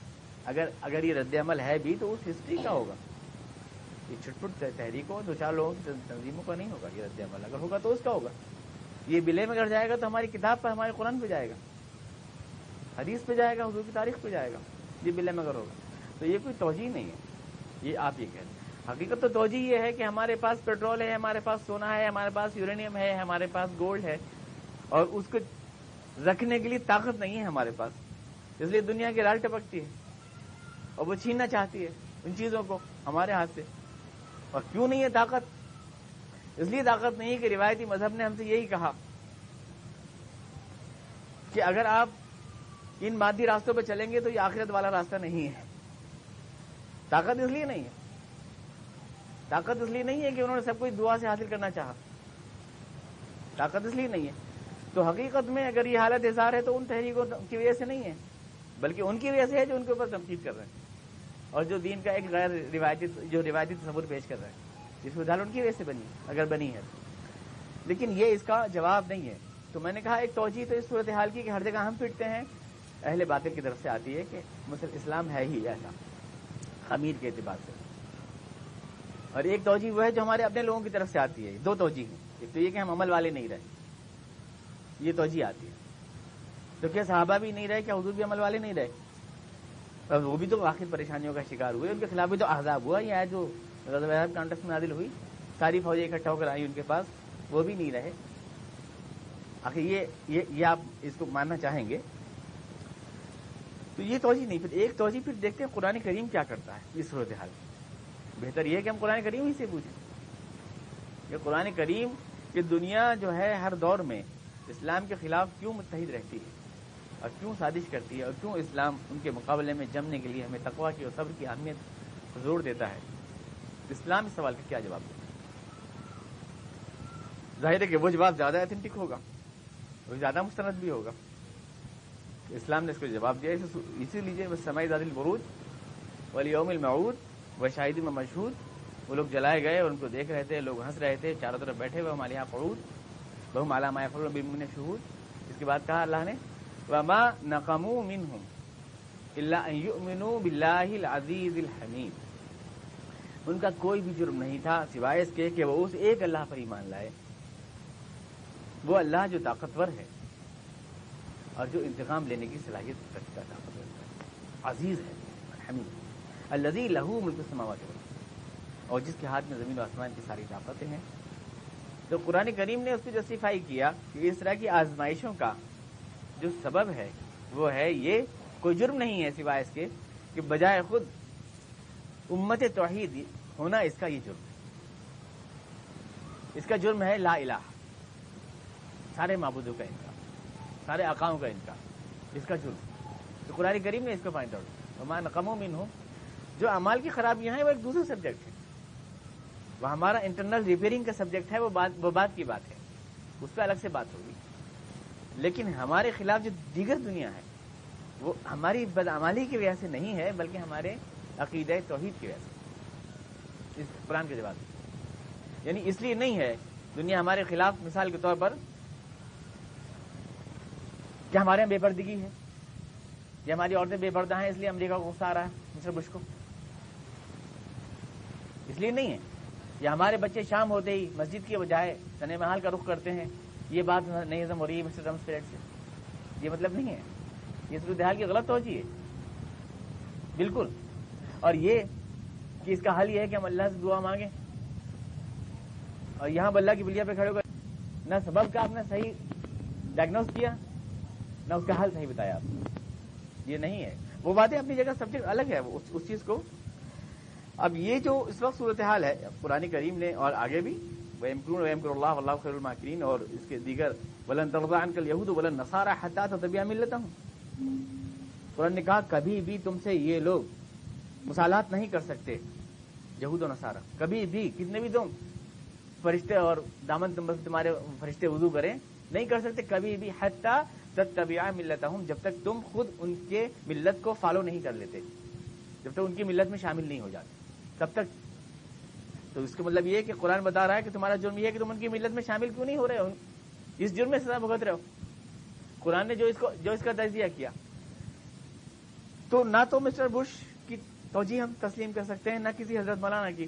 اگر اگر یہ رد عمل ہے بھی تو اس ہسٹری کا ہوگا۔ یہ چھٹ پٹ تحریکوں، دو چار لوگوں کی تنظیموں کا نہیں ہوگا، یہ رد عمل۔ اگر ہوگا تو اس کا ہوگا۔ یہ بلے میں اگر جائے گا تو ہماری کتاب پر، ہمارے قرآن پہ جائے گا۔ حدیث پہ جائے گا، حضور کی تاریخ پہ جائے گا۔ یہ بلے میں ہوگا۔ تو یہ کوئی توجہ نہیں ہے۔ یہ آپ یہ کہہ رہے حقیقت تو توجہ یہ ہے کہ ہمارے پاس پیٹرول ہے، ہمارے پاس سونا ہے، ہمارے پاس یورینیم ہے، ہمارے پاس گولڈ ہے۔ اور اس کو رکھنے کے لیے طاقت نہیں ہے ہمارے پاس۔ اس لیے دنیا کی رال ٹپکتی ہے۔ اور وہ چھیننا چاہتی ہے ان چیزوں کو ہمارے ہاتھ سے۔ اور کیوں نہیں ہے طاقت؟ اس لیے طاقت نہیں ہے کہ روایتی مذہب نے ہم سے یہی کہا کہ اگر آپ ان مادی راستوں پہ چلیں گے تو یہ آخرت والا راستہ نہیں ہے۔ طاقت اس لیے نہیں ہے۔ طاقت اس لیے نہیں ہے کہ انہوں نے سب کچھ دعا سے حاصل کرنا چاہا۔ طاقت اس لیے نہیں ہے۔ تو حقیقت میں اگر یہ حالت اظہار ہے تو ان تحریکوں کی وجہ سے نہیں ہے، بلکہ ان کی وجہ سے ہے جو ان کے اوپر تنقید کر رہے ہیں۔ اور جو دین کا ایک غیر روایتی، جو روایتی تصور پیش کر رہے ہیں جس مثال ان کی وجہ سے بنی اگر بنی ہے۔ لیکن یہ اس کا جواب نہیں ہے۔ تو میں نے کہا ایک توجہ تو اس صورتحال کی کہ ہر جگہ ہم پھٹتے ہیں۔ اہل باطل کی طرف سے آتی ہے کہ مسلم اسلام ہے ہی ایسا، خمیر کے اعتبار سے۔ اور ایک توجہ وہ ہے جو ہمارے اپنے لوگوں کی طرف سے آتی ہے، دو توجہ ہیں۔ ایک تو یہ کہ ہم عمل والے نہیں رہے، یہ توجہ آتی ہے۔ تو کیا صحابہ بھی نہیں رہے، کیا حضور بھی عمل والے نہیں رہے؟ اور وہ بھی تو آخر پریشانیوں کا شکار ہوئے، ان کے خلاف بھی تو عذاب ہوا، یہ جو کانٹیکس میں نازل ہوئی۔ ساری فوجیں اکٹھا ہو کر آئی ان کے پاس، وہ بھی نہیں رہے۔ آخر یہ یہ آپ اس کو ماننا چاہیں گے تو یہ توجہ نہیں، پھر ایک توجہ، پھر دیکھتے ہیں قرآن کریم کیا کرتا ہے اس صورتحال بہتر یہ ہے کہ ہم قرآن کریم ہی سے پوچھیں۔ کہ قرآن کریم کہ دنیا جو ہے ہر دور میں اسلام کے خلاف کیوں متحد رہتی ہے؟ اور کیوں سازش کرتی ہے؟ اور کیوں اسلام ان کے مقابلے میں جمنے کے لیے ہمیں تقوا کی اور صبر کی اہمیت زور دیتا ہے؟ اسلام اس سوال کا کیا جواب دیتا ہے؟ ظاہر ہے کہ وہ جواب زیادہ اتھینٹک ہوگا وہ زیادہ مستند بھی ہوگا۔ اسلام نے اس کو جواب دیا اسی لیجیے بس سمائی داد البروج ولی یوم المعود و شاہدی میں مشہور وہ لوگ جلائے گئے اور ان کو دیکھ رہے تھے، لوگ ہنس رہے تھے، چاروں طرف بیٹھے ہوئے ہمارے یہاں پڑود بہو مالا مایا بمن شہود۔ اس کے بعد کہا اللہ نے، وما نقمو منہم اللہ یؤمنو العزیز الحمید ان کا کوئی بھی جرم نہیں تھا، سوائے اس کے کہ وہ اس ایک اللہ پر ایمان لائے۔ وہ اللہ جو طاقتور ہے۔ اور جو انتقام لینے کی صلاحیت رکھتا طاقتور ہے۔ عزیز ہے، حمید۔ الزی لہو ملک سماوات اور جس کے ہاتھ میں زمین و آسمان کی ساری طاقتیں ہیں۔ تو قرآن کریم نے اس کو جسٹیفائی کیا کہ اس طرح کی آزمائشوں کا جو سبب ہے، وہ ہے یہ کوئی جرم نہیں ہے سوائے اس کے کہ بجائے خود امت توحید ہونا اس کا یہ جرم ہے۔ اس کا جرم ہے لا الہ۔ سارے معبودوں کا انکار۔ سارے اقاؤں کا انکار۔ اس کا جرم۔ تو قرآن کریم نے اس کو فائنڈ آؤٹ میں نقم و من ہوں جو امال کی خرابیاں ہیں، وہ ایک دوسرا سبجیکٹ ہے وہ ہمارا انٹرنل ریپیئرنگ کا سبجیکٹ ہے، وہ بات وہ بات کی بات ہے۔ اس پہ الگ سے بات ہوگی۔ لیکن ہمارے خلاف جو دیگر دنیا ہے، وہ ہماری بدعمالی کی وجہ سے نہیں ہے، بلکہ ہمارے عقیدہ توحید کی وجہ سے۔ اس قرآن کے جواب یعنی اس لیے نہیں ہے، دنیا ہمارے خلاف مثال کے طور پر کیا ہمارے یہاں بے پردگی ہے۔ یا ہماری عورتیں بے پردہ ہیں، اس لیے امریکہ کو غصہ آ رہا ہے مسٹر بش کو۔ اس لیے نہیں ہے۔ یا ہمارے بچے شام ہوتے ہی مسجد کے بجائے سنے محال کا رخ کرتے ہیں۔ یہ بات نہیں ہو رہی ہے مسٹر ٹرمپ سے۔ یہ مطلب نہیں ہے۔ یہ صورتحال کی غلط توجہ ہے۔ بالکل۔ اور یہ کہ اس کا حل یہ ہے کہ ہم اللہ سے دعا مانگیں۔ اور یہاں اللہ کی بلیا پہ کھڑے ہو کر نہ سبب کا آپ نے صحیح ڈائگنوز کیا نہ اس کا حل صحیح بتایا آپ یہ نہیں ہے۔ وہ باتیں اپنی جگہ سبجیکٹ الگ ہے اس چیز کو۔ اب یہ جو اس وقت صورتحال ہے پرانی کریم نے اور آگے بھی ویم کرون ویم کر اللہ اللہ خیر الماکرین اور اس کے دیگر ولن ترضان کل یہود ولن نصارہ حتا تو طبیہ مل لیتا ہوں قرآن نے کہا، کبھی بھی تم سے یہ لوگ مسالات نہیں کر سکتے، یہود و نصارہ۔ کبھی بھی کتنے بھی تم فرشتے اور دامن تمہارے فرشتے وضو کریں، نہیں کر سکتے، کبھی بھی حتیٰ تب طبیعہ ملتا ہوں جب تک تم خود ان کے ملت کو فالو نہیں کر لیتے، جب تک ان کی ملت میں شامل نہیں ہو جاتے، تب تک۔ تو اس کا مطلب یہ ہے کہ قرآن بتا رہا ہے کہ تمہارا جرم یہ ہے کہ تم ان کی ملت میں شامل کیوں نہیں ہو رہے ہو؟ اس جرم میں سزا بھگت رہے ہو۔ قرآن نے جو اس کو، جو اس کا تجزیہ کیا، تو نہ تو مسٹر بش کی توجہ ہم تسلیم کر سکتے ہیں، نہ کسی حضرت مولانا کی۔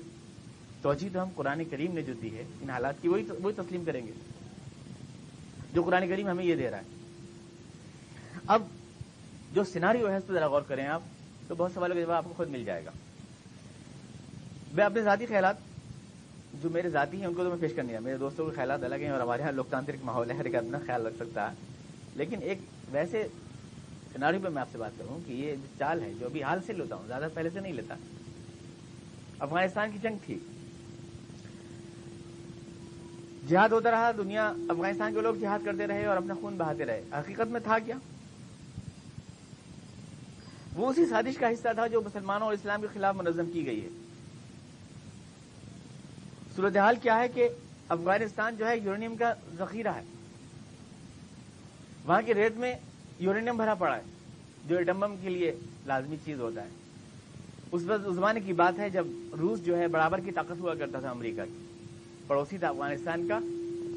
توجہ تو ہم قرآن کریم نے جو دی ہے، ان حالات کی، وہی وہی تسلیم کریں گے۔ جو قرآن کریم ہمیں یہ دے رہا ہے۔ اب جو سیناری ہے اس پہ ذرا غور کریں آپ، تو بہت سوالوں کا جواب آپ کو خود مل جائے گا۔ میں اپنے ذاتی خیالات، جو میرے ذاتی ہیں، ان کو تو میں پیش کرنے میرے دوستوں کے خیالات الگ ہیں اور ہمارے یہاں لوکتانترک ماحول ہے، ہر ایک اپنا خیال رکھ سکتا ہے۔ لیکن ایک ویسے سیناری پہ میں آپ سے بات کروں کہ یہ چال ہے، جو ابھی حال سے لیتا ہوں، زیادہ پہلے سے نہیں لیتا۔ افغانستان کی جنگ تھی۔ جہاد ہوتا رہا، دنیا افغانستان کے لوگ جہاد کرتے رہے اور اپنا خون بہاتے رہے۔ حقیقت میں تھا کیا؟ وہ اسی سازش کا حصہ تھا جو مسلمانوں اور اسلام کے خلاف منظم کی گئی ہے۔ صورتحال کیا ہے کہ افغانستان جو ہے یورینیم کا ذخیرہ ہے۔ وہاں کے ریت میں یورینیم بھرا پڑا ہے، جو ایٹمبم کے لیے لازمی چیز ہوتا ہے۔ اس وقت اس زمانے کی بات ہے جب روس جو ہے برابر کی طاقت ہوا کرتا تھا امریکہ کی۔ پڑوسی تھا افغانستان کا۔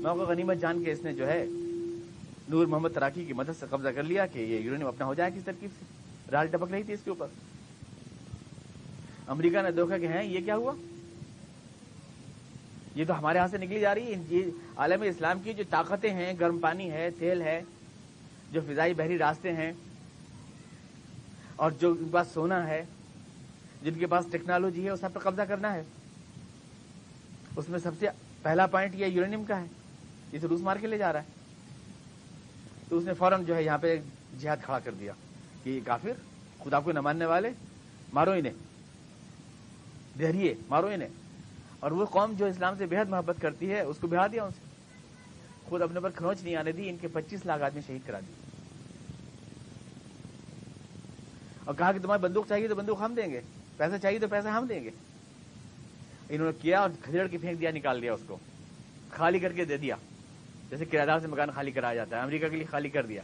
موقع غنیمت جان کے اس نے جو ہے نور محمد تراکی کی مدد سے قبضہ کر لیا کہ یہ یورینیم اپنا ہو جائے کس ترکیب سے۔ رال ٹپک رہی تھی اس کے اوپر۔ امریکہ نے دیکھا کہ ہیں، یہ کیا ہوا؟ یہ تو ہمارے ہاتھ سے نکلی جا رہی ہے۔ یہ عالم اسلام کی جو طاقتیں ہیں، گرم پانی ہے، تیل ہے، جو فضائی بحری راستے ہیں، اور جو ان کے پاس سونا ہے، جن کے پاس ٹیکنالوجی ہے اس سب پہ قبضہ کرنا ہے۔ اس میں سب سے پہلا پوائنٹ یہ یورینیم کا ہے۔ جسے روس مار کے لے جا رہا ہے۔ تو اس نے فوراً جو ہے یہاں پہ جہاد کھڑا کر دیا۔ کہ یہ کافر خدا کو نہ ماننے والے، مارو انہیں۔ دہریے مارو انہیں۔ اور وہ قوم جو اسلام سے بےحد محبت کرتی ہے، اس کو بہا دیا ان سے خود اپنے پر کھروچ نہیں آنے دی، ان کے پچیس لاکھ آدمی شہید کرا دی اور کہا کہ تمہیں بندوق چاہیے تو بندوق ہم دیں گے، پیسہ چاہیے تو پیسہ ہم دیں گے۔ انہوں نے کیا اور کھجڑ کے پھینک دیا، نکال دیا اس کو۔ خالی کر کے دے دیا۔ جیسے کرایہ سے مکان خالی کرایا جاتا ہے، امریکہ کے لیے خالی کر دیا۔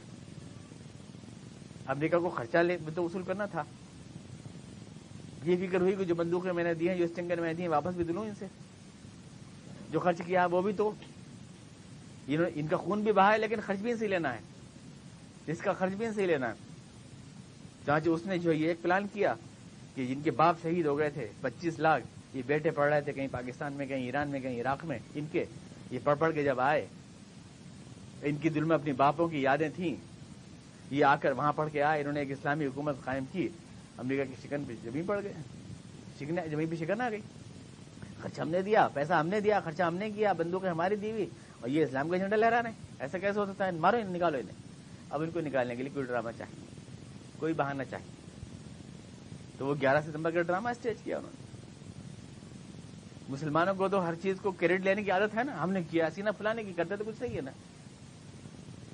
امریکہ کو خرچہ لے تو وصول کرنا تھا۔ یہ فکر ہوئی کہ جو بندوقیں میں نے دی ہیں، جو اسٹنگر میں دی ہیں، واپس بھی دلوں ان سے۔ جو خرچ کیا وہ بھی تو ان کا خون بھی بہا ہے، لیکن خرچ بھی ان سے لینا ہے۔ اس کا خرچ بھی ان سے لینا ہے۔ چانچہ اس نے جو یہ ایک پلان کیا کہ جن کے باپ شہید ہو گئے تھے، پچیس لاکھ، یہ بیٹے پڑھ رہے تھے کہیں پاکستان میں، کہیں ایران میں، کہیں عراق میں، ان کے، یہ پڑھ پڑھ کے جب آئے، ان کی دل میں اپنی باپوں کی یادیں تھیں۔ یہ آ کر وہاں پڑھ کے آئے انہوں نے ایک اسلامی حکومت قائم کی۔ امریکہ کی شکن پہ زمین پڑ گئے۔ زمین پہ شکن آ گئی۔ خرچہ ہم نے دیا، پیسہ ہم نے دیا، خرچہ ہم نے کیا، بندوقیں ہماری دی ہوئی۔ اور یہ اسلام کا جھنڈا لہرا رہے ایسا کیسے ہو سکتا ہے؟ مارو نکالو انہیں۔ اب ان کو نکالنے کے لیے کوئی ڈرامہ چاہیے۔ کوئی بہانا چاہیے۔ تو وہ گیارہ ستمبر کا ڈرامہ اسٹیج کیا انہوں نے۔ مسلمانوں کو تو ہر چیز کو کریڈٹ لینے کی عادت ہے نا۔ ہم نے کیا سینا پھلانے کی، کرتے تو کچھ صحیح ہے نا۔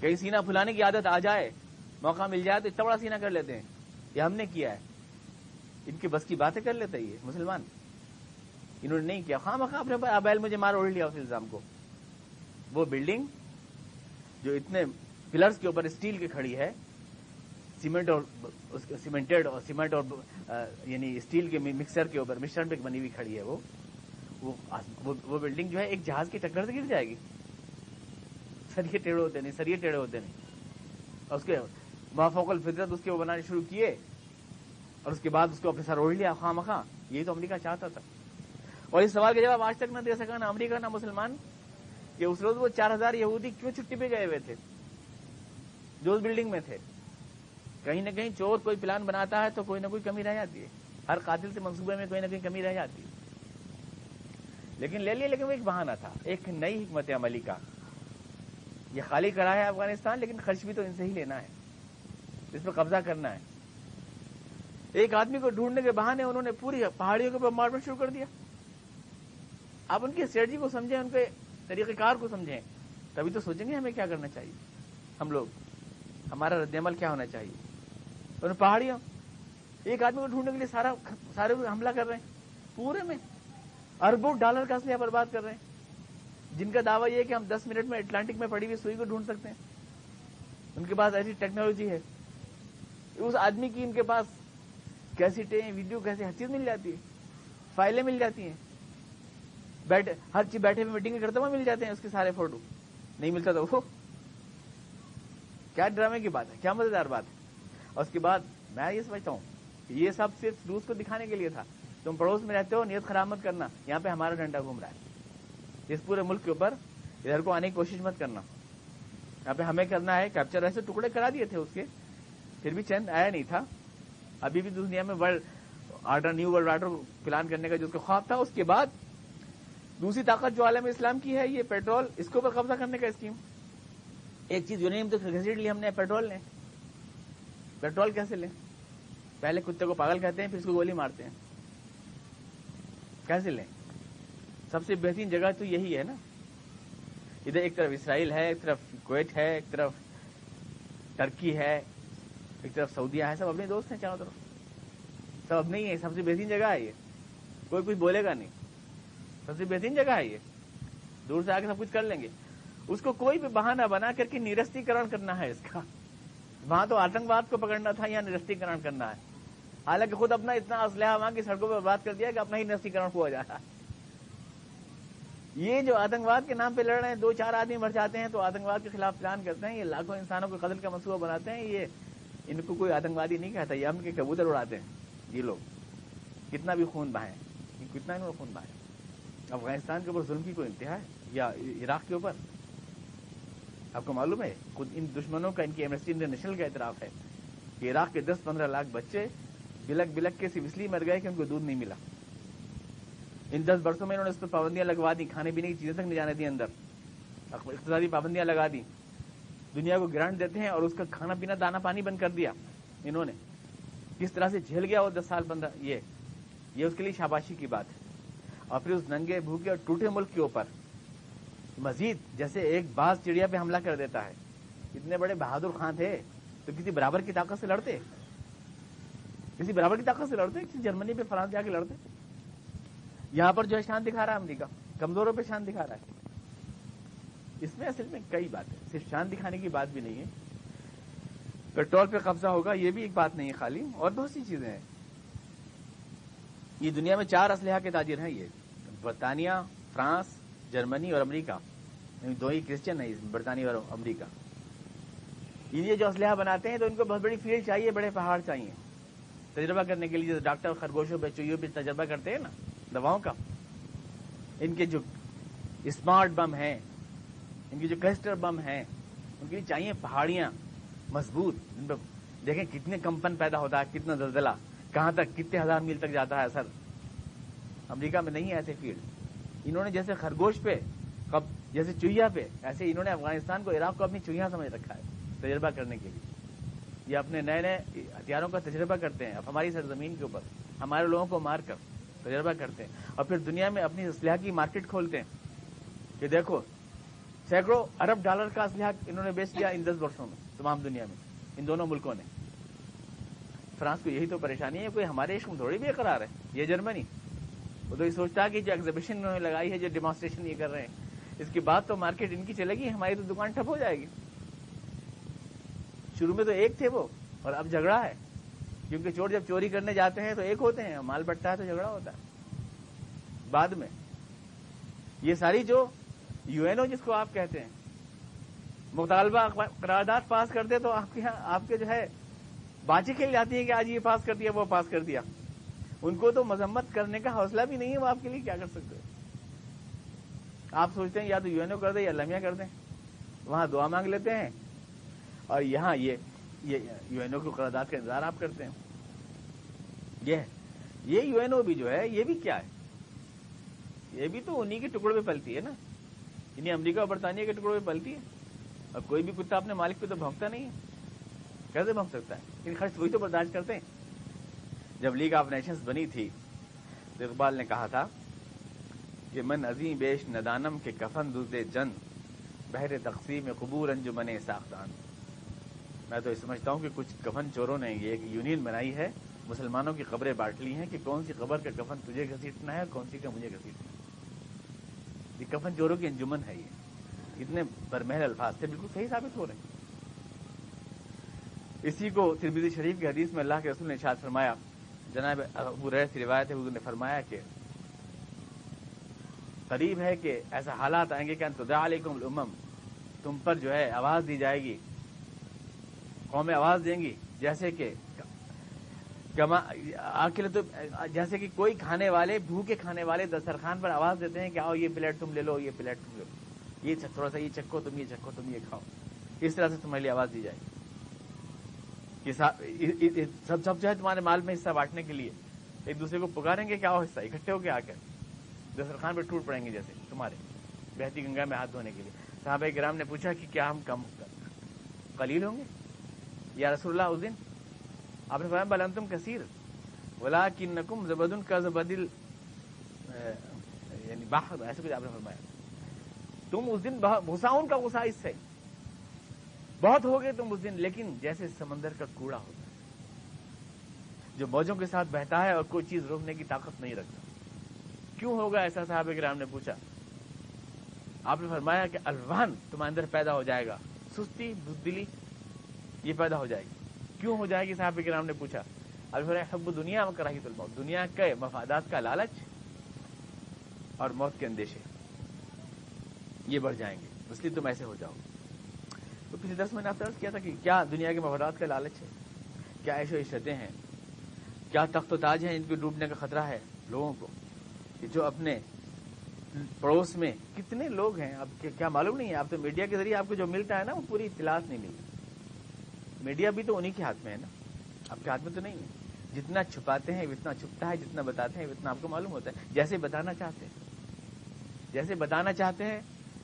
کہیں سینا پھلانے کی عادت آ جائے۔ موقع مل جائے تو اتنا بڑا سینا کر لیتے ہیں یہ ہم نے کیا ہے۔ ان کی بس کی باتیں کر لیتے یہ مسلمان۔ انہوں نے نہیں کیا۔ خواہ مخواہ اپنے ابیل مجھے مار اڑ لیا اس الزام کو۔ وہ بلڈنگ جو اتنے پلرس کے اوپر اسٹیل کی کھڑی ہے سیمنٹ اور سیمنٹڈ اور سیمنٹ اور یعنی اسٹیل کے مکسر کے اوپر مشرن پہ بنی ہوئی کھڑی ہے وہ۔ وہ بلڈنگ جو ہے ایک جہاز کی ٹکر سے گر جائے گی۔ سریے ٹیڑھے ہوتے نہیں، سریے ٹیڑھے ہوتے نہیں۔ اور اس کے موافق الفطرت اس کے وہ بنانے شروع کیے اور اس کے بعد اس کو اپنے سر اوڑھ لیا، خواہ مخواہ، یہی تو امریکہ چاہتا تھا۔ اور اس سوال کا جواب آج تک نہ دے سکا، نہ امریکہ، نہ مسلمان، کہ اس روز وہ چار ہزار یہودی کیوں چھٹی پہ گئے ہوئے تھے؟ جو اس بلڈنگ میں تھے۔ کہیں نہ کہیں چور کوئی پلان بناتا ہے تو کوئی نہ کوئی کمی رہ جاتی ہے۔ ہر قاتل سے منصوبے میں کوئی نہ کوئی کمی رہ جاتی ہے۔ لیکن لے لیے، لیکن وہ ایک بہانہ تھا، ایک نئی حکمت عملی کا۔ یہ خالی کرا ہے افغانستان، لیکن خرچ بھی تو ان سے ہی لینا ہے۔ اس پہ قبضہ کرنا ہے۔ ایک آدمی کو ڈھونڈنے کے بہانے انہوں نے پوری پہاڑیوں کے اوپر مارنا شروع کر دیا۔ آپ ان کی اسٹریٹجی کو سمجھیں، ان کے طریقہ کار کو سمجھیں، تبھی تو سوچیں گے ہمیں کیا کرنا چاہیے۔ ہم لوگ، ہمارا رد عمل کیا ہونا چاہیے؟ ان پہاڑیوں، ایک آدمی کو ڈھونڈنے کے لیے سارا سارے حملہ کر رہے ہیں۔ پورے میں اربوں ڈالر کا اسلحہ برباد کر رہے ہیں۔ جن کا دعویٰ یہ ہے کہ ہم دس منٹ میں اٹلانٹک میں پڑی ہوئی سوئی کو ڈھونڈ سکتے ہیں۔ ان کے پاس ایسی ٹیکنالوجی ہے۔ اس آدمی کی ان کے پاس کیسٹیں ویڈیو کیسے ہر چیز مل جاتی ہے۔ فائلیں مل جاتی ہیں۔ بیٹھے ہر چیز بیٹھے ہوئے میٹنگ کرتے ہوئے مل جاتے ہیں اس کے سارے فوٹو۔ نہیں ملتا تو وہ۔ کیا ڈرامے کی بات ہے؟ کیا مزیدار بات ہے؟ اور اس کے بعد میں یہ سمجھتا ہوں کہ یہ سب صرف روس کو دکھانے کے لیے تھا۔ تم پڑوس میں رہتے ہو، نیت خراب مت کرنا۔ یہاں پہ ہمارا ڈنڈا گھوم رہا ہے۔ اس پورے ملک کے اوپر ادھر کو آنے کی کوشش مت کرنا۔ یہاں پہ ہمیں کرنا ہے کیپچر ایسے ٹکڑے کرا دیے تھے اس کے۔ پھر بھی چند آیا نہیں تھا۔ ابھی بھی دنیا میں world order new world order plan کرنے کا جو اس کا خواب تھا اس کے بعد دوسری طاقت جو عالم اسلام کی ہے یہ پیٹرول اس کے اوپر قبضہ کرنے کا اسکیم۔ ایک چیز یونیم تو گھسیٹ لی ہم نے پیٹرول لیں پیٹرول کیسے لیں؟ پہلے کتے کو پاگل کہتے ہیں پھر اس کو گولی مارتے ہیں۔ کیسے لیں؟ سب سے بہترین جگہ تو یہی ہے نا۔ ادھر ایک طرف اسرائیل ہے ایک طرف کویت ہے ایک طرف ٹرکی ہے ایک طرف سعودیہ ہے، سب اپنے دوست ہیں چاروں طرف۔ سب اپنے ہی ہے سب سے بہترین جگہ ہے یہ۔ کوئی کچھ بولے گا نہیں۔ سب سے بہترین جگہ ہے یہ۔ دور سے آ کے سب کچھ کر لیں گے۔ اس کو کوئی بھی بہانہ بنا کر کے نرستیکرن کرنا ہے اس کا۔ وہاں تو آتنکواد کو پکڑنا تھا یا نرستیکرن کرنا ہے۔ حالانکہ خود اپنا اتنا اسلحہ وہاں کی سڑکوں پہ بات کر دیا کہ اپنا ہی نرستیکرن ہوا جا رہا ہے۔ یہ جو آتنکواد کے نام پہ لڑ رہے ہیں، دو چار آدمی مر جاتے ہیں تو آتنکواد کے خلاف پلان کرتے ہیں، یہ لاکھوں انسانوں کو قتل کا منصوبہ بناتے ہیں، یہ ان کو کوئی آتنکوادی نہیں کہتا، یہ ہم کے کبوتر اڑاتے ہیں۔ یہ لوگ کتنا بھی خون بہائیں، کتنا انہوں نے خون بہائے افغانستان کے اوپر ظلم کی کوئی انتہا ہے؟ یا عراق کے اوپر؟ آپ کو معلوم ہے، خود ان دشمنوں کا، ان کی ایمنسٹی انٹرنیشنل کا اعتراف ہے کہ عراق کے دس پندرہ لاکھ بچے بلک بلک کے صرف اس لیے مر گئے کہ ان کو دودھ نہیں ملا۔ ان دس برسوں میں انہوں نے اس پر پابندیاں لگوا دی کھانے پینے کی چیزیں تک نہیں جانے دی اندر۔ اقتصادی پابندیاں لگا دی دنیا کو گرانٹ دیتے ہیں اور اس کا کھانا پینا دانا پانی بند کر دیا انہوں نے۔ کس طرح سے جھیل گیا وہ دس سال پندرہ یہ یہ اس کے لیے شاباشی کی بات ہے۔ اور پھر اس ننگے بھوکے اور ٹوٹے ملک کے اوپر مزید جیسے ایک باز چڑیا پہ حملہ کر دیتا ہے۔ اتنے بڑے بہادر خان تھے تو کسی برابر کی طاقت سے لڑتے؟ کسی برابر کی طاقت سے لڑتے؟ کسی جرمنی پہ فرانس جا کے لڑتے؟ یہاں پر جو ہے شان دکھا رہا ہے امریکہ، کمزوروں پہ شان دکھا رہا ہے۔ اس میں اصل میں کئی باتیں صرف شان دکھانے کی بات بھی نہیں ہے۔ پیٹرول پہ قبضہ ہوگا، یہ بھی ایک بات نہیں ہے خالی۔ اور بہت سی چیزیں ہیں۔ یہ دنیا میں چار اسلحہ کے تاجر ہیں یہ۔ برطانیہ، فرانس، جرمنی اور امریکہ۔ یعنی دو ہی کرسچن ہیں برطانیہ اور امریکہ۔ یہ جو اسلحہ بناتے ہیں تو ان کو بہت بڑی فیلڈ چاہیے، بڑے پہاڑ چاہیے۔ تجربہ کرنے کے لیے ڈاکٹر خرگوشوں پہ چوئیوں پہ تجربہ کرتے ہیں نا، دواؤں کا۔ ان کے جو اسمارٹ بم ہیں ان کی جو کلسٹر بم ہیں، ان کے لیے چاہیے پہاڑیاں مضبوط پہ دیکھیں کتنے کمپن پیدا ہوتا ہے، کتنا زلزلہ، کہاں تک، کتنے ہزار میل تک جاتا ہے سر امریکہ میں نہیں ہے ایسے فیلڈ۔ انہوں نے جیسے خرگوش پہ، کب، جیسے چوہیا پہ، ایسے انہوں نے افغانستان کو عراق کو اپنی چوہیاں سمجھ رکھا ہے، تجربہ کرنے کے لیے۔ یہ اپنے نئے نئے ہتھیاروں کا تجربہ کرتے ہیں اب ہماری سرزمین کے اوپر، ہمارے لوگوں کو مار کر تجربہ کرتے ہیں۔ اور پھر دنیا میں اپنی اسلحہ کی مارکیٹ کھولتے ہیں کہ دیکھو سینکڑوں ارب ڈالر کا اسلحہ انہوں نے بیچ دیا ان دس برسوں میں، تمام دنیا میں، ان دونوں ملکوں نے۔ فرانس کو یہی تو پریشانی ہے کوئی ہمارے عشق میں تھوڑی بھی قرار ہے، یہ جرمنی۔ وہ تو یہ سوچتا ہے کہ جو ایگزیبیشن انہوں نے لگائی ہے، جو ڈیمانسٹریشن یہ کر رہے ہیں، اس کے بعد تو مارکیٹ ان کی چلے گی، ہماری تو دکان ٹھپ ہو جائے گی۔ شروع میں تو ایک تھے وہ، اور اب جھگڑا ہے۔ کیونکہ چور جب چوری کرنے جاتے ہیں تو ایک ہوتے ہیں، مال بٹتا ہے تو جھگڑا ہوتا ہے۔ بعد میں یہ ساری جو یو این او جس کو آپ کہتے ہیں۔ مطالبہ قرارداد پاس کرتے تو آپ کے آپ کے جو ہے بانچیں کھیل جاتی ہیں کہ آج یہ پاس کر دیا، وہ پاس کر دیا۔ ان کو تو مذمت کرنے کا حوصلہ بھی نہیں ہے، وہ آپ کے لیے کیا کر سکتے آپ سوچتے ہیں یا تو یو این او کر دیں یا لمیا کر دیں۔ وہاں دعا مانگ لیتے ہیں۔ اور یہاں یہ یو این او کی قرارداد کا انتظار آپ کرتے ہیں۔ یہ یہ یو این او بھی جو ہے، یہ بھی کیا ہے؟ یہ بھی تو انہیں کے ٹکڑوں پہ پلتی ہے نا۔ انہیں امریکہ اور برطانیہ کے ٹکڑوں پہ پلتی ہے۔ اور کوئی بھی کتا اپنے مالک پہ تو بھونکتا نہیں ہے۔ کیسے بھونک سکتا ہے؟ ان خرچ وہی تو برداشت کرتے ہیں۔ جب لیگ آف نیشنز بنی تھی، تو اقبال نے کہا تھا کہ من عظیم بیش ندانم کے کفن دوسرے جن، بحر تقسیم قبور انجمن ساختان۔ میں تو سمجھتا ہوں کہ کچھ کفن چوروں نے یہ ایک یونین بنائی ہے۔ مسلمانوں کی قبریں بانٹ لی ہیں کہ کون سی قبر کا کفن تجھے گھسیٹنا ہے کون سی کا مجھے گھسیٹنا ہے۔ یہ کفن چوروں کی انجمن ہے یہ۔ اتنے برمحل الفاظ تھے، بالکل صحیح ثابت ہو رہے ہیں۔ اسی کو ترمیزی شریف کی حدیث میں اللہ کے رسول نے اشاد فرمایا، جناب ابو ریس کی روایت ہے، حضور نے فرمایا کہ قریب ہے کہ ایسا حالات آئیں گے کہ انتظا علیکم الامم، تم پر جو ہے آواز دی جائے گی، قومیں آواز دیں گی، جیسے کہ آخر تو جیسے کہ کوئی کھانے والے، بھوکے کھانے والے دسترخوان پر آواز دیتے ہیں کہ آؤ یہ پلیٹ تم لے لو، یہ پلیٹ تم لے لو۔ یہ تھوڑا سا یہ چکو تم یہ چکو تم یہ کھاؤ۔ اس طرح سے تمہارے لیے آواز دی جائے گی۔ سب سب جو ہے تمہارے مال میں حصہ بانٹنے کے لیے ایک دوسرے کو پکاریں گے کیا ہو حصہ، اکٹھے ہو کے آ کر۔ دسترخوان پہ ٹوٹ پڑیں گے جیسے تمہارے۔ بہتی گنگا میں ہاتھ دھونے کے لیے۔ صحابہ گرام نے پوچھا کہ کیا ہم کم قلیل ہوں گے؟ یا رسول اللہ اس دن آپ نے فرمایا بلنتم کثیر. ولا کن نکم زبد کا زبدل یعنی باہر ایسے کچھ آپ نے فرمایا. تم اس دن غصہ ان کا غصہ اس سے. بہت ہو گئے تم اس دن، لیکن جیسے سمندر کا کوڑا ہوتا ہے. جو موجوں کے ساتھ بہتا ہے اور کوئی چیز روکنے کی طاقت نہیں رکھتا. کیوں ہوگا ایسا صاحب کرام نے پوچھا؟ آپ نے فرمایا کہ الوان تمہارے اندر پیدا ہو جائے گا. سستی، بزدلی، یہ پیدا ہو جائے گی. کیوں ہو جائے گی صاحب کرام نے پوچھا؟ اب حب دنیا میں کراہی تو دنیا کے مفادات کا لالچ اور موت کے اندیشے۔ یہ بڑھ جائیں گے۔ اس لیے تم ایسے ہو جاؤ۔ تو پچھلے دس مہینے آپ نے کیا تھا کہ کیا دنیا کے مفادات کا لالچ ہے؟ کیا ایشو عشرتیں ہیں؟ کیا تخت و تاج ہیں ان کے ڈوبنے کا خطرہ ہے لوگوں کو؟ کہ جو اپنے پڑوس میں کتنے لوگ ہیں؟ اب کیا معلوم نہیں ہے۔ اب تو میڈیا کے ذریعے آپ کو جو ملتا ہے نا، وہ پوری اطلاع نہیں ملتی۔ میڈیا بھی تو انہی کے ہاتھ میں ہے نا۔ آپ کے ہاتھ میں تو نہیں ہے۔ جتنا چھپاتے ہیں، اتنا چھپتا ہے، جتنا بتاتے ہیں، اتنا آپ کو معلوم ہوتا ہے۔ جیسے بتانا چاہتے ہیں۔ جیسے بتانا چاہتے ہیں،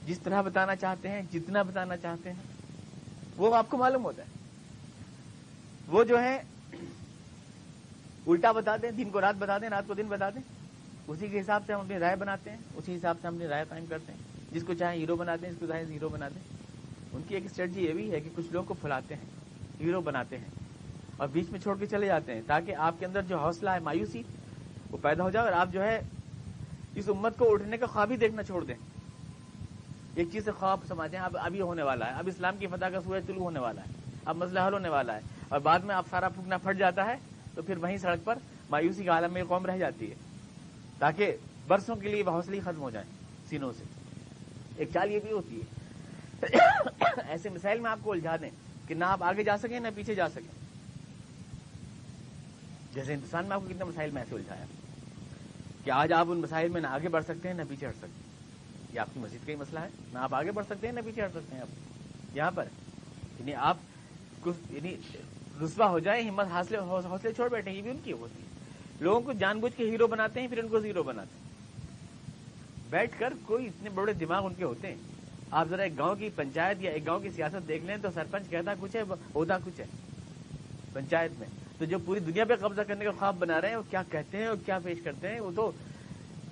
جس طرح بتانا چاہتے ہیں، جتنا بتانا چاہتے ہیں۔ وہ آپ کو معلوم ہوتا ہے۔ وہ جو ہے، الٹا بتا دیں، دن کو رات بتا دیں، رات کو دن بتا دیں۔ اسی کے حساب سے ہم اپنی رائے بناتے ہیں۔ اسی حساب سے ہم اپنی رائے قائم کرتے ہیں۔ جس کو چاہیں ہیرو بناتے ہیں جس کو چاہیں ہیرو بناتے ہیں ان کی ایک اسٹریٹجی یہ بھی ہے کہ کچھ لوگ کو پھلاتے ہیں۔ ہیرو بناتے ہیں اور بیچ میں چھوڑ کے چلے جاتے ہیں تاکہ آپ کے اندر جو حوصلہ ہے، مایوسی وہ پیدا ہو جائے اور آپ جو ہے اس امت کو اٹھنے کا خواب ہی دیکھنا چھوڑ دیں۔ ایک چیز سے خواب سماجیں اب ابھی ہونے والا ہے۔ اب اسلام کی فتح کا سورج طلوع ہونے والا ہے۔ اب مسئلہ حل ہونے والا ہے۔ اور بعد میں آپ سارا پھونکنا پھٹ جاتا ہے تو پھر وہیں سڑک پر مایوسی کا عالم میں قوم رہ جاتی ہے۔ تاکہ برسوں کے لیے حوصلے ختم ہو جائیں سینوں سے۔ ایک چال یہ بھی ہوتی ہے۔ ایسے مسائل میں آپ کو الجھا دیں۔ کہ نہ آپ آگے جا سکیں، نہ پیچھے جا سکیں۔ جیسے ہندوستان میں آپ کو کتنے مسائل میں ایسے الجھایا۔ کہ آج آپ ان مسائل میں نہ آگے بڑھ سکتے ہیں، نہ پیچھے ہٹ سکتے ہیں۔ یہ آپ کی مسجد کا ہی مسئلہ ہے۔ نہ آپ آگے بڑھ سکتے ہیں، نہ پیچھے ہٹ سکتے ہیں آپ۔ یہاں پر یعنی آپ یعنی رسوا ہو جائیں، ہمت حاصلے حوصلے چھوڑ بیٹھے یہ بھی ان کی ہوتی ہے۔ لوگوں کو جان بوجھ کے ہیرو بناتے ہیں، پھر ان کو زیرو بناتے ہیں۔ بیٹھ کر کوئی اتنے بڑے دماغ ان کے ہوتے ہیں۔ آپ ذرا ایک گاؤں کی پنچایت یا ایک گاؤں کی سیاست دیکھ لیں تو سرپنچ کہتا کچھ ہے، عہدہ کچھ ہے۔ پنچایت میں۔ تو جو پوری دنیا پہ قبضہ کرنے کا خواب بنا رہے ہیں، وہ کیا کہتے ہیں اور کیا پیش کرتے ہیں، وہ تو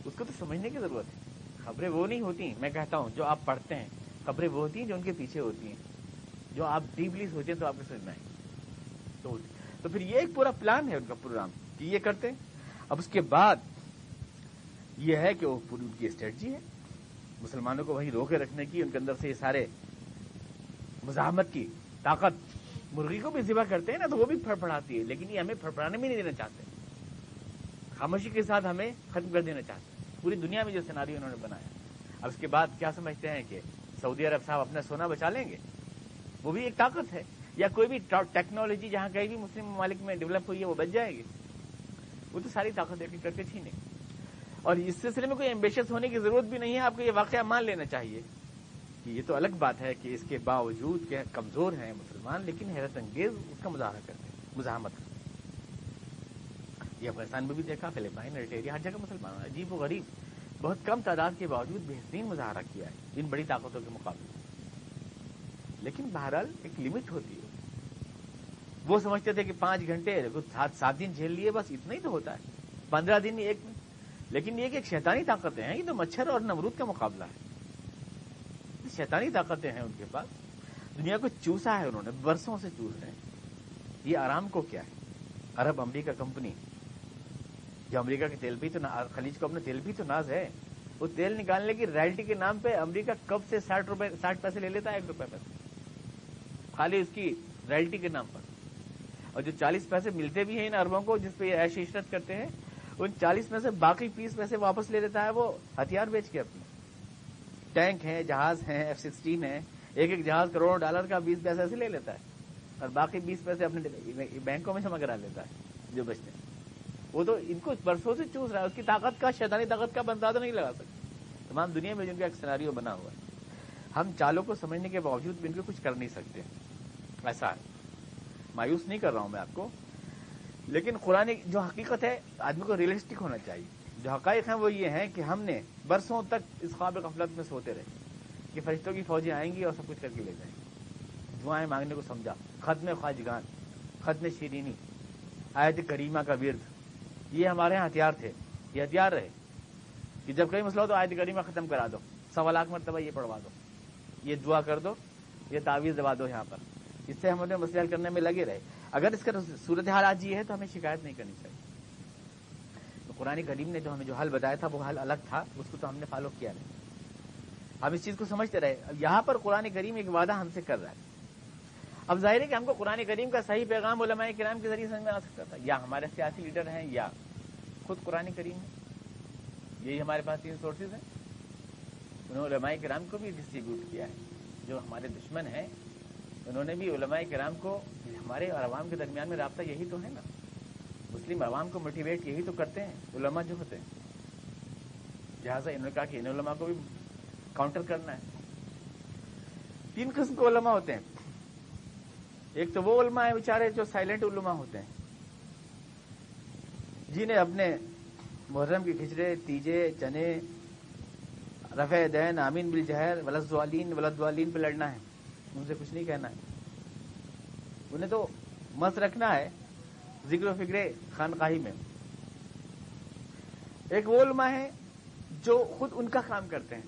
اس کو تو سمجھنے کی ضرورت ہے۔ خبریں وہ نہیں ہوتی میں کہتا ہوں، جو آپ پڑھتے ہیں، خبریں وہ ہوتی ہیں جو ان کے پیچھے ہوتی ہیں۔ جو آپ ڈیپلی سوچیں تو آپ کو سمجھنا ہے تو پھر یہ ایک پورا پلان ہے ان کا پروگرام کہ یہ کرتے ہیں۔ اب اس کے بعد یہ ہے کہ وہ پوری ان کی اسٹریٹجی ہے۔ مسلمانوں کو وہیں روکے رکھنے کی، ان کے اندر سے یہ سارے مزاحمت کی طاقت مرغی کو بھی ذبح کرتے ہیں نا تو وہ بھی پھڑپڑاتی ہے، لیکن یہ ہمیں پھڑپڑانے میں نہیں دینا چاہتے۔ خاموشی کے ساتھ ہمیں ختم کر دینا چاہتے ہیں۔ پوری دنیا میں جو سیناری انہوں نے بنایا۔ اب اس کے بعد کیا سمجھتے ہیں کہ سعودی عرب صاحب اپنا سونا بچا لیں گے؟ وہ بھی ایک طاقت ہے۔ یا کوئی بھی ٹیکنالوجی جہاں کہیں بھی مسلم ممالک میں ڈیولپ ہوئی ہے وہ بچ جائے گی۔ وہ تو ساری طاقت ایک کر کے چھینے۔ اور اس سلسلے میں کوئی ایمبیشس ہونے کی ضرورت بھی نہیں ہے، آپ کو یہ واقعہ مان لینا چاہیے کہ یہ تو الگ بات ہے کہ اس کے باوجود کہ کمزور ہیں مسلمان، لیکن حیرت انگیز اس کا مظاہرہ کرتے ہیں، مزاحمت یہ افغانستان میں بھی دیکھا، فلپائن الٹیریا ہر جگہ مسلمان عجیب و غریب، بہت کم تعداد کے باوجود بہترین مظاہرہ کیا ہے، ان بڑی طاقتوں کے مقابلے۔ لیکن بہرحال ایک لمٹ ہوتی ہے۔ وہ سمجھتے تھے کہ پانچ گھنٹے، سات سات دن جھیل لیے، بس اتنا ہی تو ہوتا ہے۔ پندرہ دن ایک لیکن یہ کہ ایک شیطانی طاقتیں ہیں، یہ تو مچھر اور نمرود کا مقابلہ ہے۔ شیطانی طاقتیں ہیں ان کے پاس۔ دنیا کو چوسا ہے انہوں نے، برسوں سے چوس رہے ہیں۔ یہ آرام کو کیا ہے؟ عرب امریکہ کمپنی، جو امریکہ کے تیل بھی تو خلیج کو اپنا تیل بھی تو ناز ہے۔ وہ تیل نکالنے کی رائلٹی کے نام پہ امریکہ کب سے ساٹھ روپے، ساٹھ پیسے لے لیتا ہے؟ ایک روپے پیسے۔ خالی اس کی رائلٹی کے نام پر۔ اور جو چالیس پیسے ملتے بھی ہیں ان اربوں کو، جس پہ یہ ایش عشرت کرتے ہیں ان چالیس میں سے باقی پیس پیسے واپس لے لیتا ہے وہ ہتھیار بیچ کے اپنے۔ ٹینک ہیں جہاز ہیں ایف سکسٹین ہے، ایک ایک جہاز کروڑ ڈالر کا بیس پیسے سے لے لیتا ہے۔ اور باقی بیس پیسے اپنے بینکوں میں جمع کرا لیتا ہے جو بچتے ہیں۔ وہ تو ان کو برسوں سے چوس رہا ہے، اس کی طاقت کا، شیطانی طاقت کا بندہ نہیں لگا سکتے تمام دنیا میں جن کا ایک سیناریو بنا ہوا ہے۔ ہم چالوں کو سمجھنے کے باوجود بھی ان کو کچھ کر نہیں سکتے۔ ایسا ہے۔ مایوس نہیں کر رہا ہوں میں آپ کو۔ لیکن قرآن جو حقیقت ہے، آدمی کو ریئلسٹک ہونا چاہیے۔ جو حقائق ہیں وہ یہ ہیں کہ ہم نے برسوں تک اس خواب غفلت میں سوتے رہے۔ کہ فرشتوں کی فوجیں آئیں گی اور سب کچھ کر کے لے جائیں گی۔ دعائیں مانگنے کو سمجھا۔ ختم خواجگان، ختم شیرینی، آیت کریمہ کا ورد۔ یہ ہمارے یہاں ہتھیار تھے، یہ ہتھیار رہے۔ کہ جب کئی مسئلہ ہو تو آیت کریمہ ختم کرا دو۔ سوا لاکھ مرتبہ یہ پڑھوا دو۔ یہ دعا کر دو، یہ تعویذ دبا دو یہاں پر۔ اس سے ہم انہیں مسئلہ کرنے میں لگے رہے۔ اگر اس کا صورت حال آج یہ ہے تو ہمیں شکایت نہیں کرنی چاہیے۔ تو قرآن کریم نے جو ہمیں جو حل بتایا تھا، وہ حل الگ تھا، اس کو تو ہم نے فالو کیا نہیں۔ ہم اس چیز کو سمجھتے رہے۔ یہاں پر قرآن کریم ایک وعدہ ہم سے کر رہا ہے۔ اب ظاہر ہے کہ ہم کو قرآن کریم کا صحیح پیغام علماء کرام کے ذریعے سمجھ میں آ سکتا تھا یا ہمارے سیاسی لیڈر ہیں، یا خود قرآن کریم ہے یہی ہمارے پاس تین سورسز ہیں۔ انہوں نے علماء کرام کو بھی ڈسٹریبیوٹ کیا ہے۔ جو ہمارے دشمن ہیں انہوں نے بھی علماء کرام کو ہمارے اور عوام کے درمیان میں رابطہ یہی تو ہے نا۔ مسلم عوام کو موٹیویٹ یہی تو کرتے ہیں، علماء جو ہوتے ہیں۔ لہٰذا انہوں نے کہا کہ ان علماء کو بھی کاؤنٹر کرنا ہے۔ تین قسم کے علماء ہوتے ہیں۔ ایک تو وہ علماء ہیں بیچارے جو سائلنٹ علماء ہوتے ہیں۔ جنہیں اپنے محرم کے کھچڑے تیجے، چنے، رفع دین، آمین بل جہر ولد والین ولد والین پہ لڑنا ہے۔ ان سے کچھ نہیں کہنا ہے۔ انہیں تو مست رکھنا ہے ذکر و فکر خانقاہی میں۔ ایک وہ علماء ہے جو خود ان کا کام کرتے ہیں۔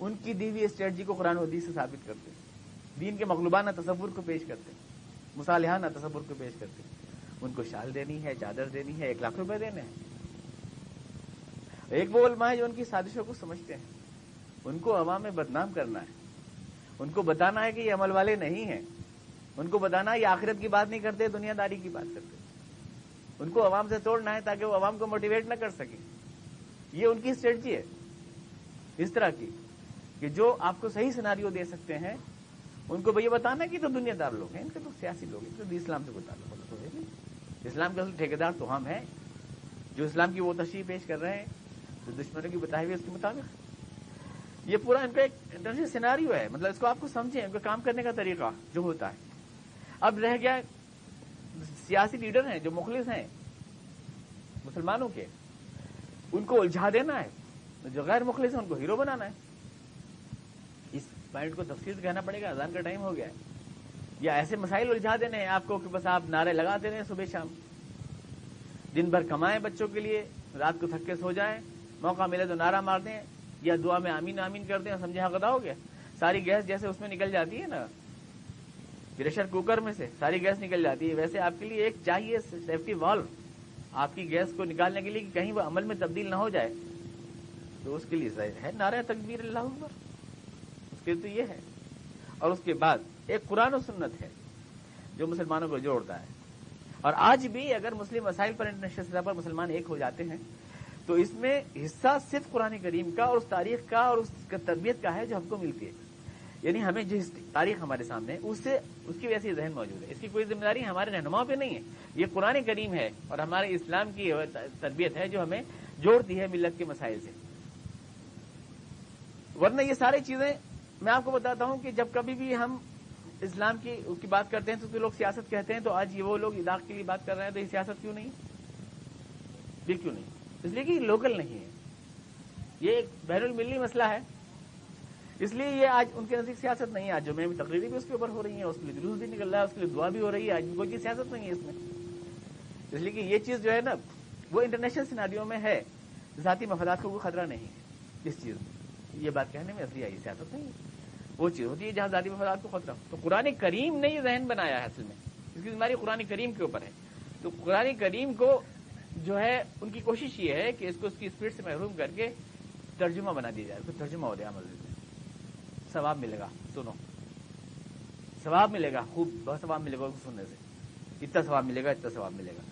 ان کی دیوی اسٹریٹجی کو قرآن حدیث سے ثابت کرتے ہیں۔ دین کے مغلوبانہ تصور کو پیش کرتے ہیں۔ مصالحانہ تصور کو پیش کرتے ہیں۔ ان کو شال دینی ہے، چادر دینی ہے، ایک لاکھ روپے دینے ہیں۔ ایک وہ علماء ہے جو ان کی سازشوں کو سمجھتے ہیں۔ ان کو عوام میں بدنام کرنا ہے۔ ان کو بتانا ہے کہ یہ عمل والے نہیں ہیں۔ ان کو بتانا ہے یہ آخرت کی بات نہیں کرتے، دنیا داری کی بات کرتے۔ ان کو عوام سے توڑنا ہے تاکہ وہ عوام کو موٹیویٹ نہ کر سکے یہ ان کی اسٹریٹجی ہے۔ اس طرح کی کہ جو آپ کو صحیح سناریو دے سکتے ہیں، ان کو بھیا بتانا کہ تو دنیا دار لوگ ہیں، ان کے تو سیاسی لوگ ہیں تو اسلام سے بتا لو اسلام کے اصل ٹھیکیدار تو ہم ہیں۔ جو اسلام کی وہ تشریح پیش کر رہے ہیں تو دشمنوں کی بتائی ہوئی اس کے مطابق۔ یہ پورا ان کا ایک انٹرنیشنل سیناریو ہے۔ مطلب اس کو آپ کو سمجھیں، ان کا کام کرنے کا طریقہ جو ہوتا ہے۔ اب رہ گیا سیاسی لیڈر ہیں جو مخلص ہیں، مسلمانوں کے۔ ان کو الجھا دینا ہے۔ جو غیر مخلص ہیں، ان کو ہیرو بنانا ہے۔ اس پوائنٹ کو تفصیل کہنا پڑے گا۔ اذان کا ٹائم ہو گیا ہے۔ یا ایسے مسائل الجھا دینے ہیں آپ کو کہ بس آپ نعرے لگا دے رہے ہیں صبح شام۔ دن بھر کمائیں بچوں کے لیے، رات کو تھکے سو جائیں، موقع ملے تو نعرہ مار دیں۔ یا دعا میں آمین آمین کر دیں، سمجھے گدا ہو گیا؟ ساری گیس جیسے اس میں نکل جاتی ہے نا، پریشر کوکر میں سے ساری گیس نکل جاتی ہے۔ ویسے آپ کے لیے ایک چاہیے سیفٹی والو آپ کی گیس کو نکالنے کے لیے کہ کہیں وہ عمل میں تبدیل نہ ہو جائے، تو اس کے لیے ہے۔ نعرہ تکبیر اللہ اس کے تو یہ ہے۔ اور اس کے بعد ایک قرآن و سنت ہے جو مسلمانوں کو جوڑتا ہے۔ اور آج بھی اگر مسلم مسائل پر انٹرنیشنل سطح پر مسلمان ایک ہو جاتے ہیں تو اس میں حصہ صرف قرآن کریم کا اور اس تاریخ کا اور اس کا تربیت کا ہے جو ہم کو ملتی ہے۔ یعنی ہمیں جس تاریخ ہمارے سامنے، اس سے، اس کی وجہ سے ذہن موجود ہے۔ اس کی کوئی ذمہ داری ہمارے رہنماؤں پہ نہیں ہے۔ یہ قرآن کریم ہے اور ہمارے اسلام کی تربیت ہے جو ہمیں جوڑتی ہے ملت کے مسائل سے۔ ورنہ یہ ساری چیزیں، میں آپ کو بتاتا ہوں کہ جب کبھی بھی ہم اسلام کی اس کی بات کرتے ہیں تو لوگ سیاست کہتے ہیں تو آج یہ وہ لوگ علاق کے لیے بات کر رہے ہیں تو یہ سیاست کیوں نہیں؟ یہ کیوں نہیں۔ اس لیے کہ یہ لوکل نہیں ہے۔ یہ ایک بین الملی مسئلہ ہے۔ اس لیے یہ آج ان کے نزدیک سیاست نہیں ہے۔ آج جو میں تقریری بھی اس کے اوپر ہو رہی ہے اس کے لیے جلوس بھی نکل رہا ہے، اس کے لیے دعا بھی ہو رہی ہے۔ آج کوئی چیز سیاست نہیں ہے اس میں۔ اس لیے کہ یہ چیز جو ہے نا، وہ انٹرنیشنل سیناریوں میں ہے۔ ذاتی مفادات کو کوئی خطرہ نہیں ہے۔ اس چیز میں یہ بات کہنے میں اصلی آئی، سیاست نہیں ہے۔ وہ چیز ہوتی ہے جہاں ذاتی مفادات کو خطرہ تو قرآن کریم نے یہ ذہن بنایا ہے اصل میں۔ اس کی بیماری قرآن کریم کے اوپر ہے۔ تو قرآن کریم کو جو ہے، ان کی کوشش یہ ہے کہ اس کو اس کی اسپیڈ سے محروم کر کے ترجمہ بنا دیا جائے ترجمہ ہو جائے عمل ثواب ملے گا، سنو۔ ثواب ملے گا، خوب، بہت ثواب ملے گا اس کو سننے سے۔ اتنا ثواب ملے گا، اتنا ثواب ملے گا۔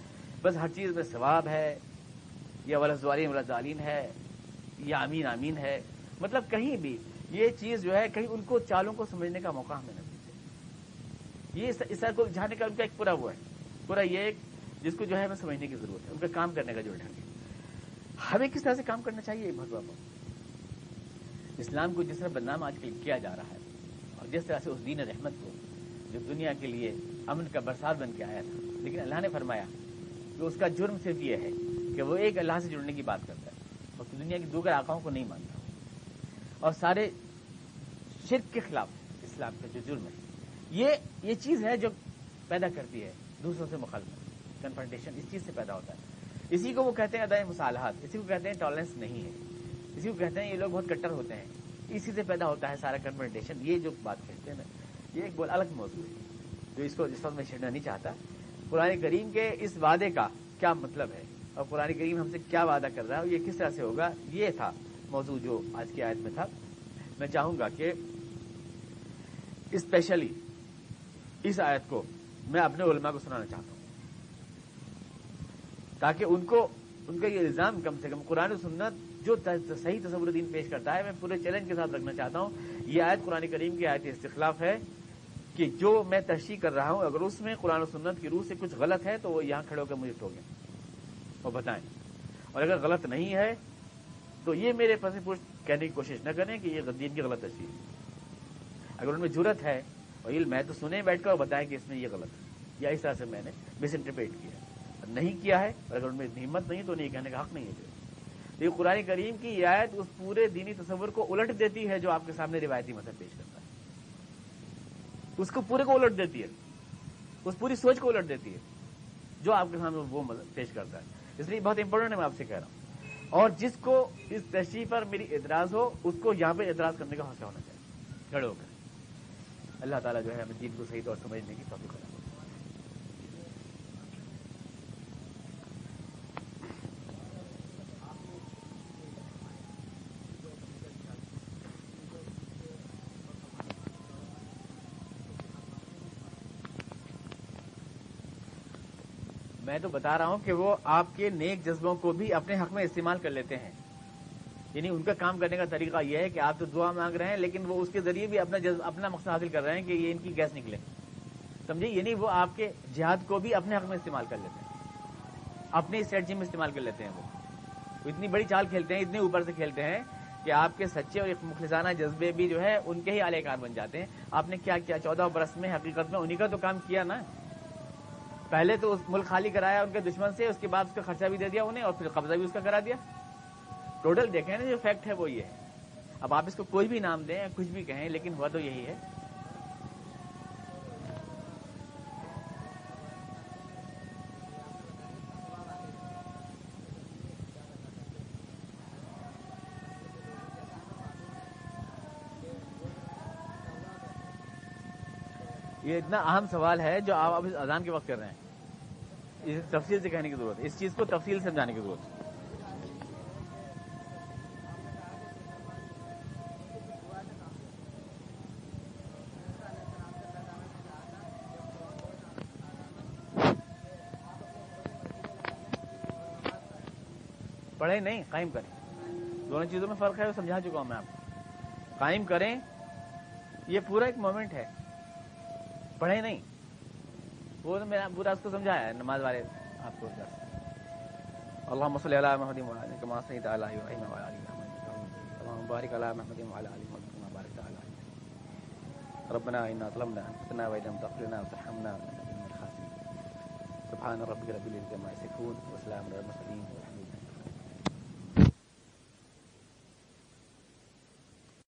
بس ہر چیز میں ثواب ہے، یا ولزوالین ولزالین ہے، یا امین امین ہے۔ مطلب کہیں بھی یہ چیز جو ہے، کہیں ان کو چالوں کو سمجھنے کا موقع ہمیں نہ دیجیے یہ اس کو جانے کا ان کا ایک پورا وہ ہے۔ پورا یہ ایک جس کو جو ہے ہمیں سمجھنے کی ضرورت ہے، ان کا کام کرنے کا جو ڈھنگ ہے۔ ہمیں کس طرح سے کام کرنا چاہیے؟ بہت بابا اسلام کو جس طرح بدنام آج کل کیا جا رہا ہے، اور جس طرح سے اس دین رحمت کو جو دنیا کے لیے امن کا برسات بن کے آیا تھا، لیکن اللہ نے فرمایا کہ اس کا جرم صرف یہ ہے کہ وہ ایک اللہ سے جڑنے کی بات کرتا ہے، اور دنیا کی دوگر آقاؤں کو نہیں مانتا۔ اور سارے شرک کے خلاف اسلام کا جو جرم ہے، یہ یہ چیز ہے جو پیدا کرتی ہے دوسروں سے مخالفت۔ کنفرنٹیشن اس چیز سے پیدا ہوتا ہے۔ اسی کو وہ کہتے ہیں ادائے مصالحات، اسی کو کہتے ہیں ٹالرنس نہیں ہے۔ اسی کو کہتے ہیں یہ لوگ بہت کٹر ہوتے ہیں۔ اسی سے پیدا ہوتا ہے سارا کنفرنٹیشن یہ جو بات کہتے ہیں نا، یہ ایک بہت الگ موضوع ہے۔ جو اس کو، جس وقت میں چھیڑنا نہیں چاہتا۔ قرآن کریم کے اس وعدے کا کیا مطلب ہے؟ اور قرآن کریم ہم سے کیا وعدہ کر رہا ہے؟ اور یہ کس طرح سے ہوگا؟ یہ تھا موضوع جو آج کی آیت میں تھا۔ میں چاہوں گا کہ اسپیشلی اس آیت کو میں اپنے علماء کو سنانا چاہتا ہوں۔ تاکہ ان کو ان کا یہ الزام کم سے کم قرآن و سنت جو صحیح تصور دین پیش کرتا ہے، میں پورے چیلنج کے ساتھ رکھنا چاہتا ہوں۔ یہ آیت قرآن کریم کی آیت استخلاف ہے کہ جو میں تشریح کر رہا ہوں، اگر اس میں قرآن و سنت کی روح سے کچھ غلط ہے، تو وہ یہاں کھڑے ہو کر مجھے ٹوکیں اور بتائیں۔ اور اگر غلط نہیں ہے، تو یہ میرے پاس پوچھ کہنے کی کوشش نہ کریں کہ یہ دین کی غلط تشریح ہے۔ اگر ان میں ضرورت ہے، اور علم ہے تو سنیں بیٹھ کر اور بتائیں کہ اس میں یہ غلط ہے، یا اس طرح سے میں نے مس انٹرپریٹ کیا۔ نہیں کیا ہے اور اگر ان میں ہمت نہیں تو نہیں کہنے کا حق نہیں ہے جی۔ یہ قرآن کریم کی رعایت اس پورے دینی تصور کو الٹ دیتی ہے جو آپ کے سامنے روایتی مذہب پیش کرتا ہے۔ اس کو پورے کو الٹ دیتی ہے۔ اس پوری سوچ کو الٹ دیتی ہے۔ جو آپ کے سامنے وہ مطلب پیش کرتا ہے۔ اس لیے بہت امپورٹنٹ ہے میں آپ سے کہہ رہا ہوں۔ اور جس کو اس تشریح پر میری اعتراض ہو، اس کو یہاں پہ اعتراض کرنے کا حوصلہ ہونا چاہیے۔ کھڑے ہو کر۔ اللہ تعالیٰ جو ہے ہمیں دین کو صحیح طور سمجھنے کی توفیق کرنا میں تو بتا رہا ہوں کہ وہ آپ کے نیک جذبوں کو بھی اپنے حق میں استعمال کر لیتے ہیں۔ یعنی ان کا کام کرنے کا طریقہ یہ ہے کہ آپ تو دعا مانگ رہے ہیں، لیکن وہ اس کے ذریعے بھی اپنا اپنا مقصد حاصل کر رہے ہیں کہ یہ ان کی گیس نکلے۔ سمجھے؟ یعنی وہ آپ کے جہاد کو بھی اپنے حق میں استعمال کر لیتے ہیں۔ اپنی اسٹریٹجی میں استعمال کر لیتے ہیں وہ۔ اتنی بڑی چال کھیلتے ہیں، اتنے اوپر سے کھیلتے ہیں کہ آپ کے سچے اور مخلصانہ جذبے بھی جو ہے، ان کے ہی اعلی کار بن جاتے ہیں۔ آپ نے کیا کیا؟ چودہ برس میں حقیقت میں انہیں کا تو کام کیا نا۔ پہلے تو اس ملک خالی کرایا ان کے دشمن سے، اس کے بعد اس کا خرچہ بھی دے دیا انہیں اور پھر قبضہ بھی اس کا کرا دیا۔ ٹوٹل دیکھیں نا جو فیکٹ ہے وہ یہ ہے۔ اب آپ اس کو کوئی بھی نام دیں، کچھ بھی کہیں، لیکن ہوا تو یہی ہے۔ اتنا اہم سوال ہے جو آپ اب اس اذان کے وقت کر رہے ہیں۔ اس تفصیل سے کہنے کی ضرورت ہے۔ اس چیز کو تفصیل سے سمجھانے کی ضرورت ہے۔ پڑھیں نہیں، قائم کریں۔ دونوں چیزوں میں فرق ہے، وہ سمجھا چکا ہوں میں آپ کو۔ قائم کریں، یہ پورا ایک مومنٹ ہے۔ پڑھے نہیں۔ وہ تو میں پورا اس کو سمجھایا ہے، نماز والے آپ کو۔ اللہ مسلم علیہ محمد کما سعید علیہ بارك على محمد۔ وعلى ال محمد كما باركت على ربنا انا ظلمنا انفسنا وان لم تغفر لنا وترحمنا من الخاسرين سبحان ربك رب العزه عما يصفون وسلام على المرسلين والحمد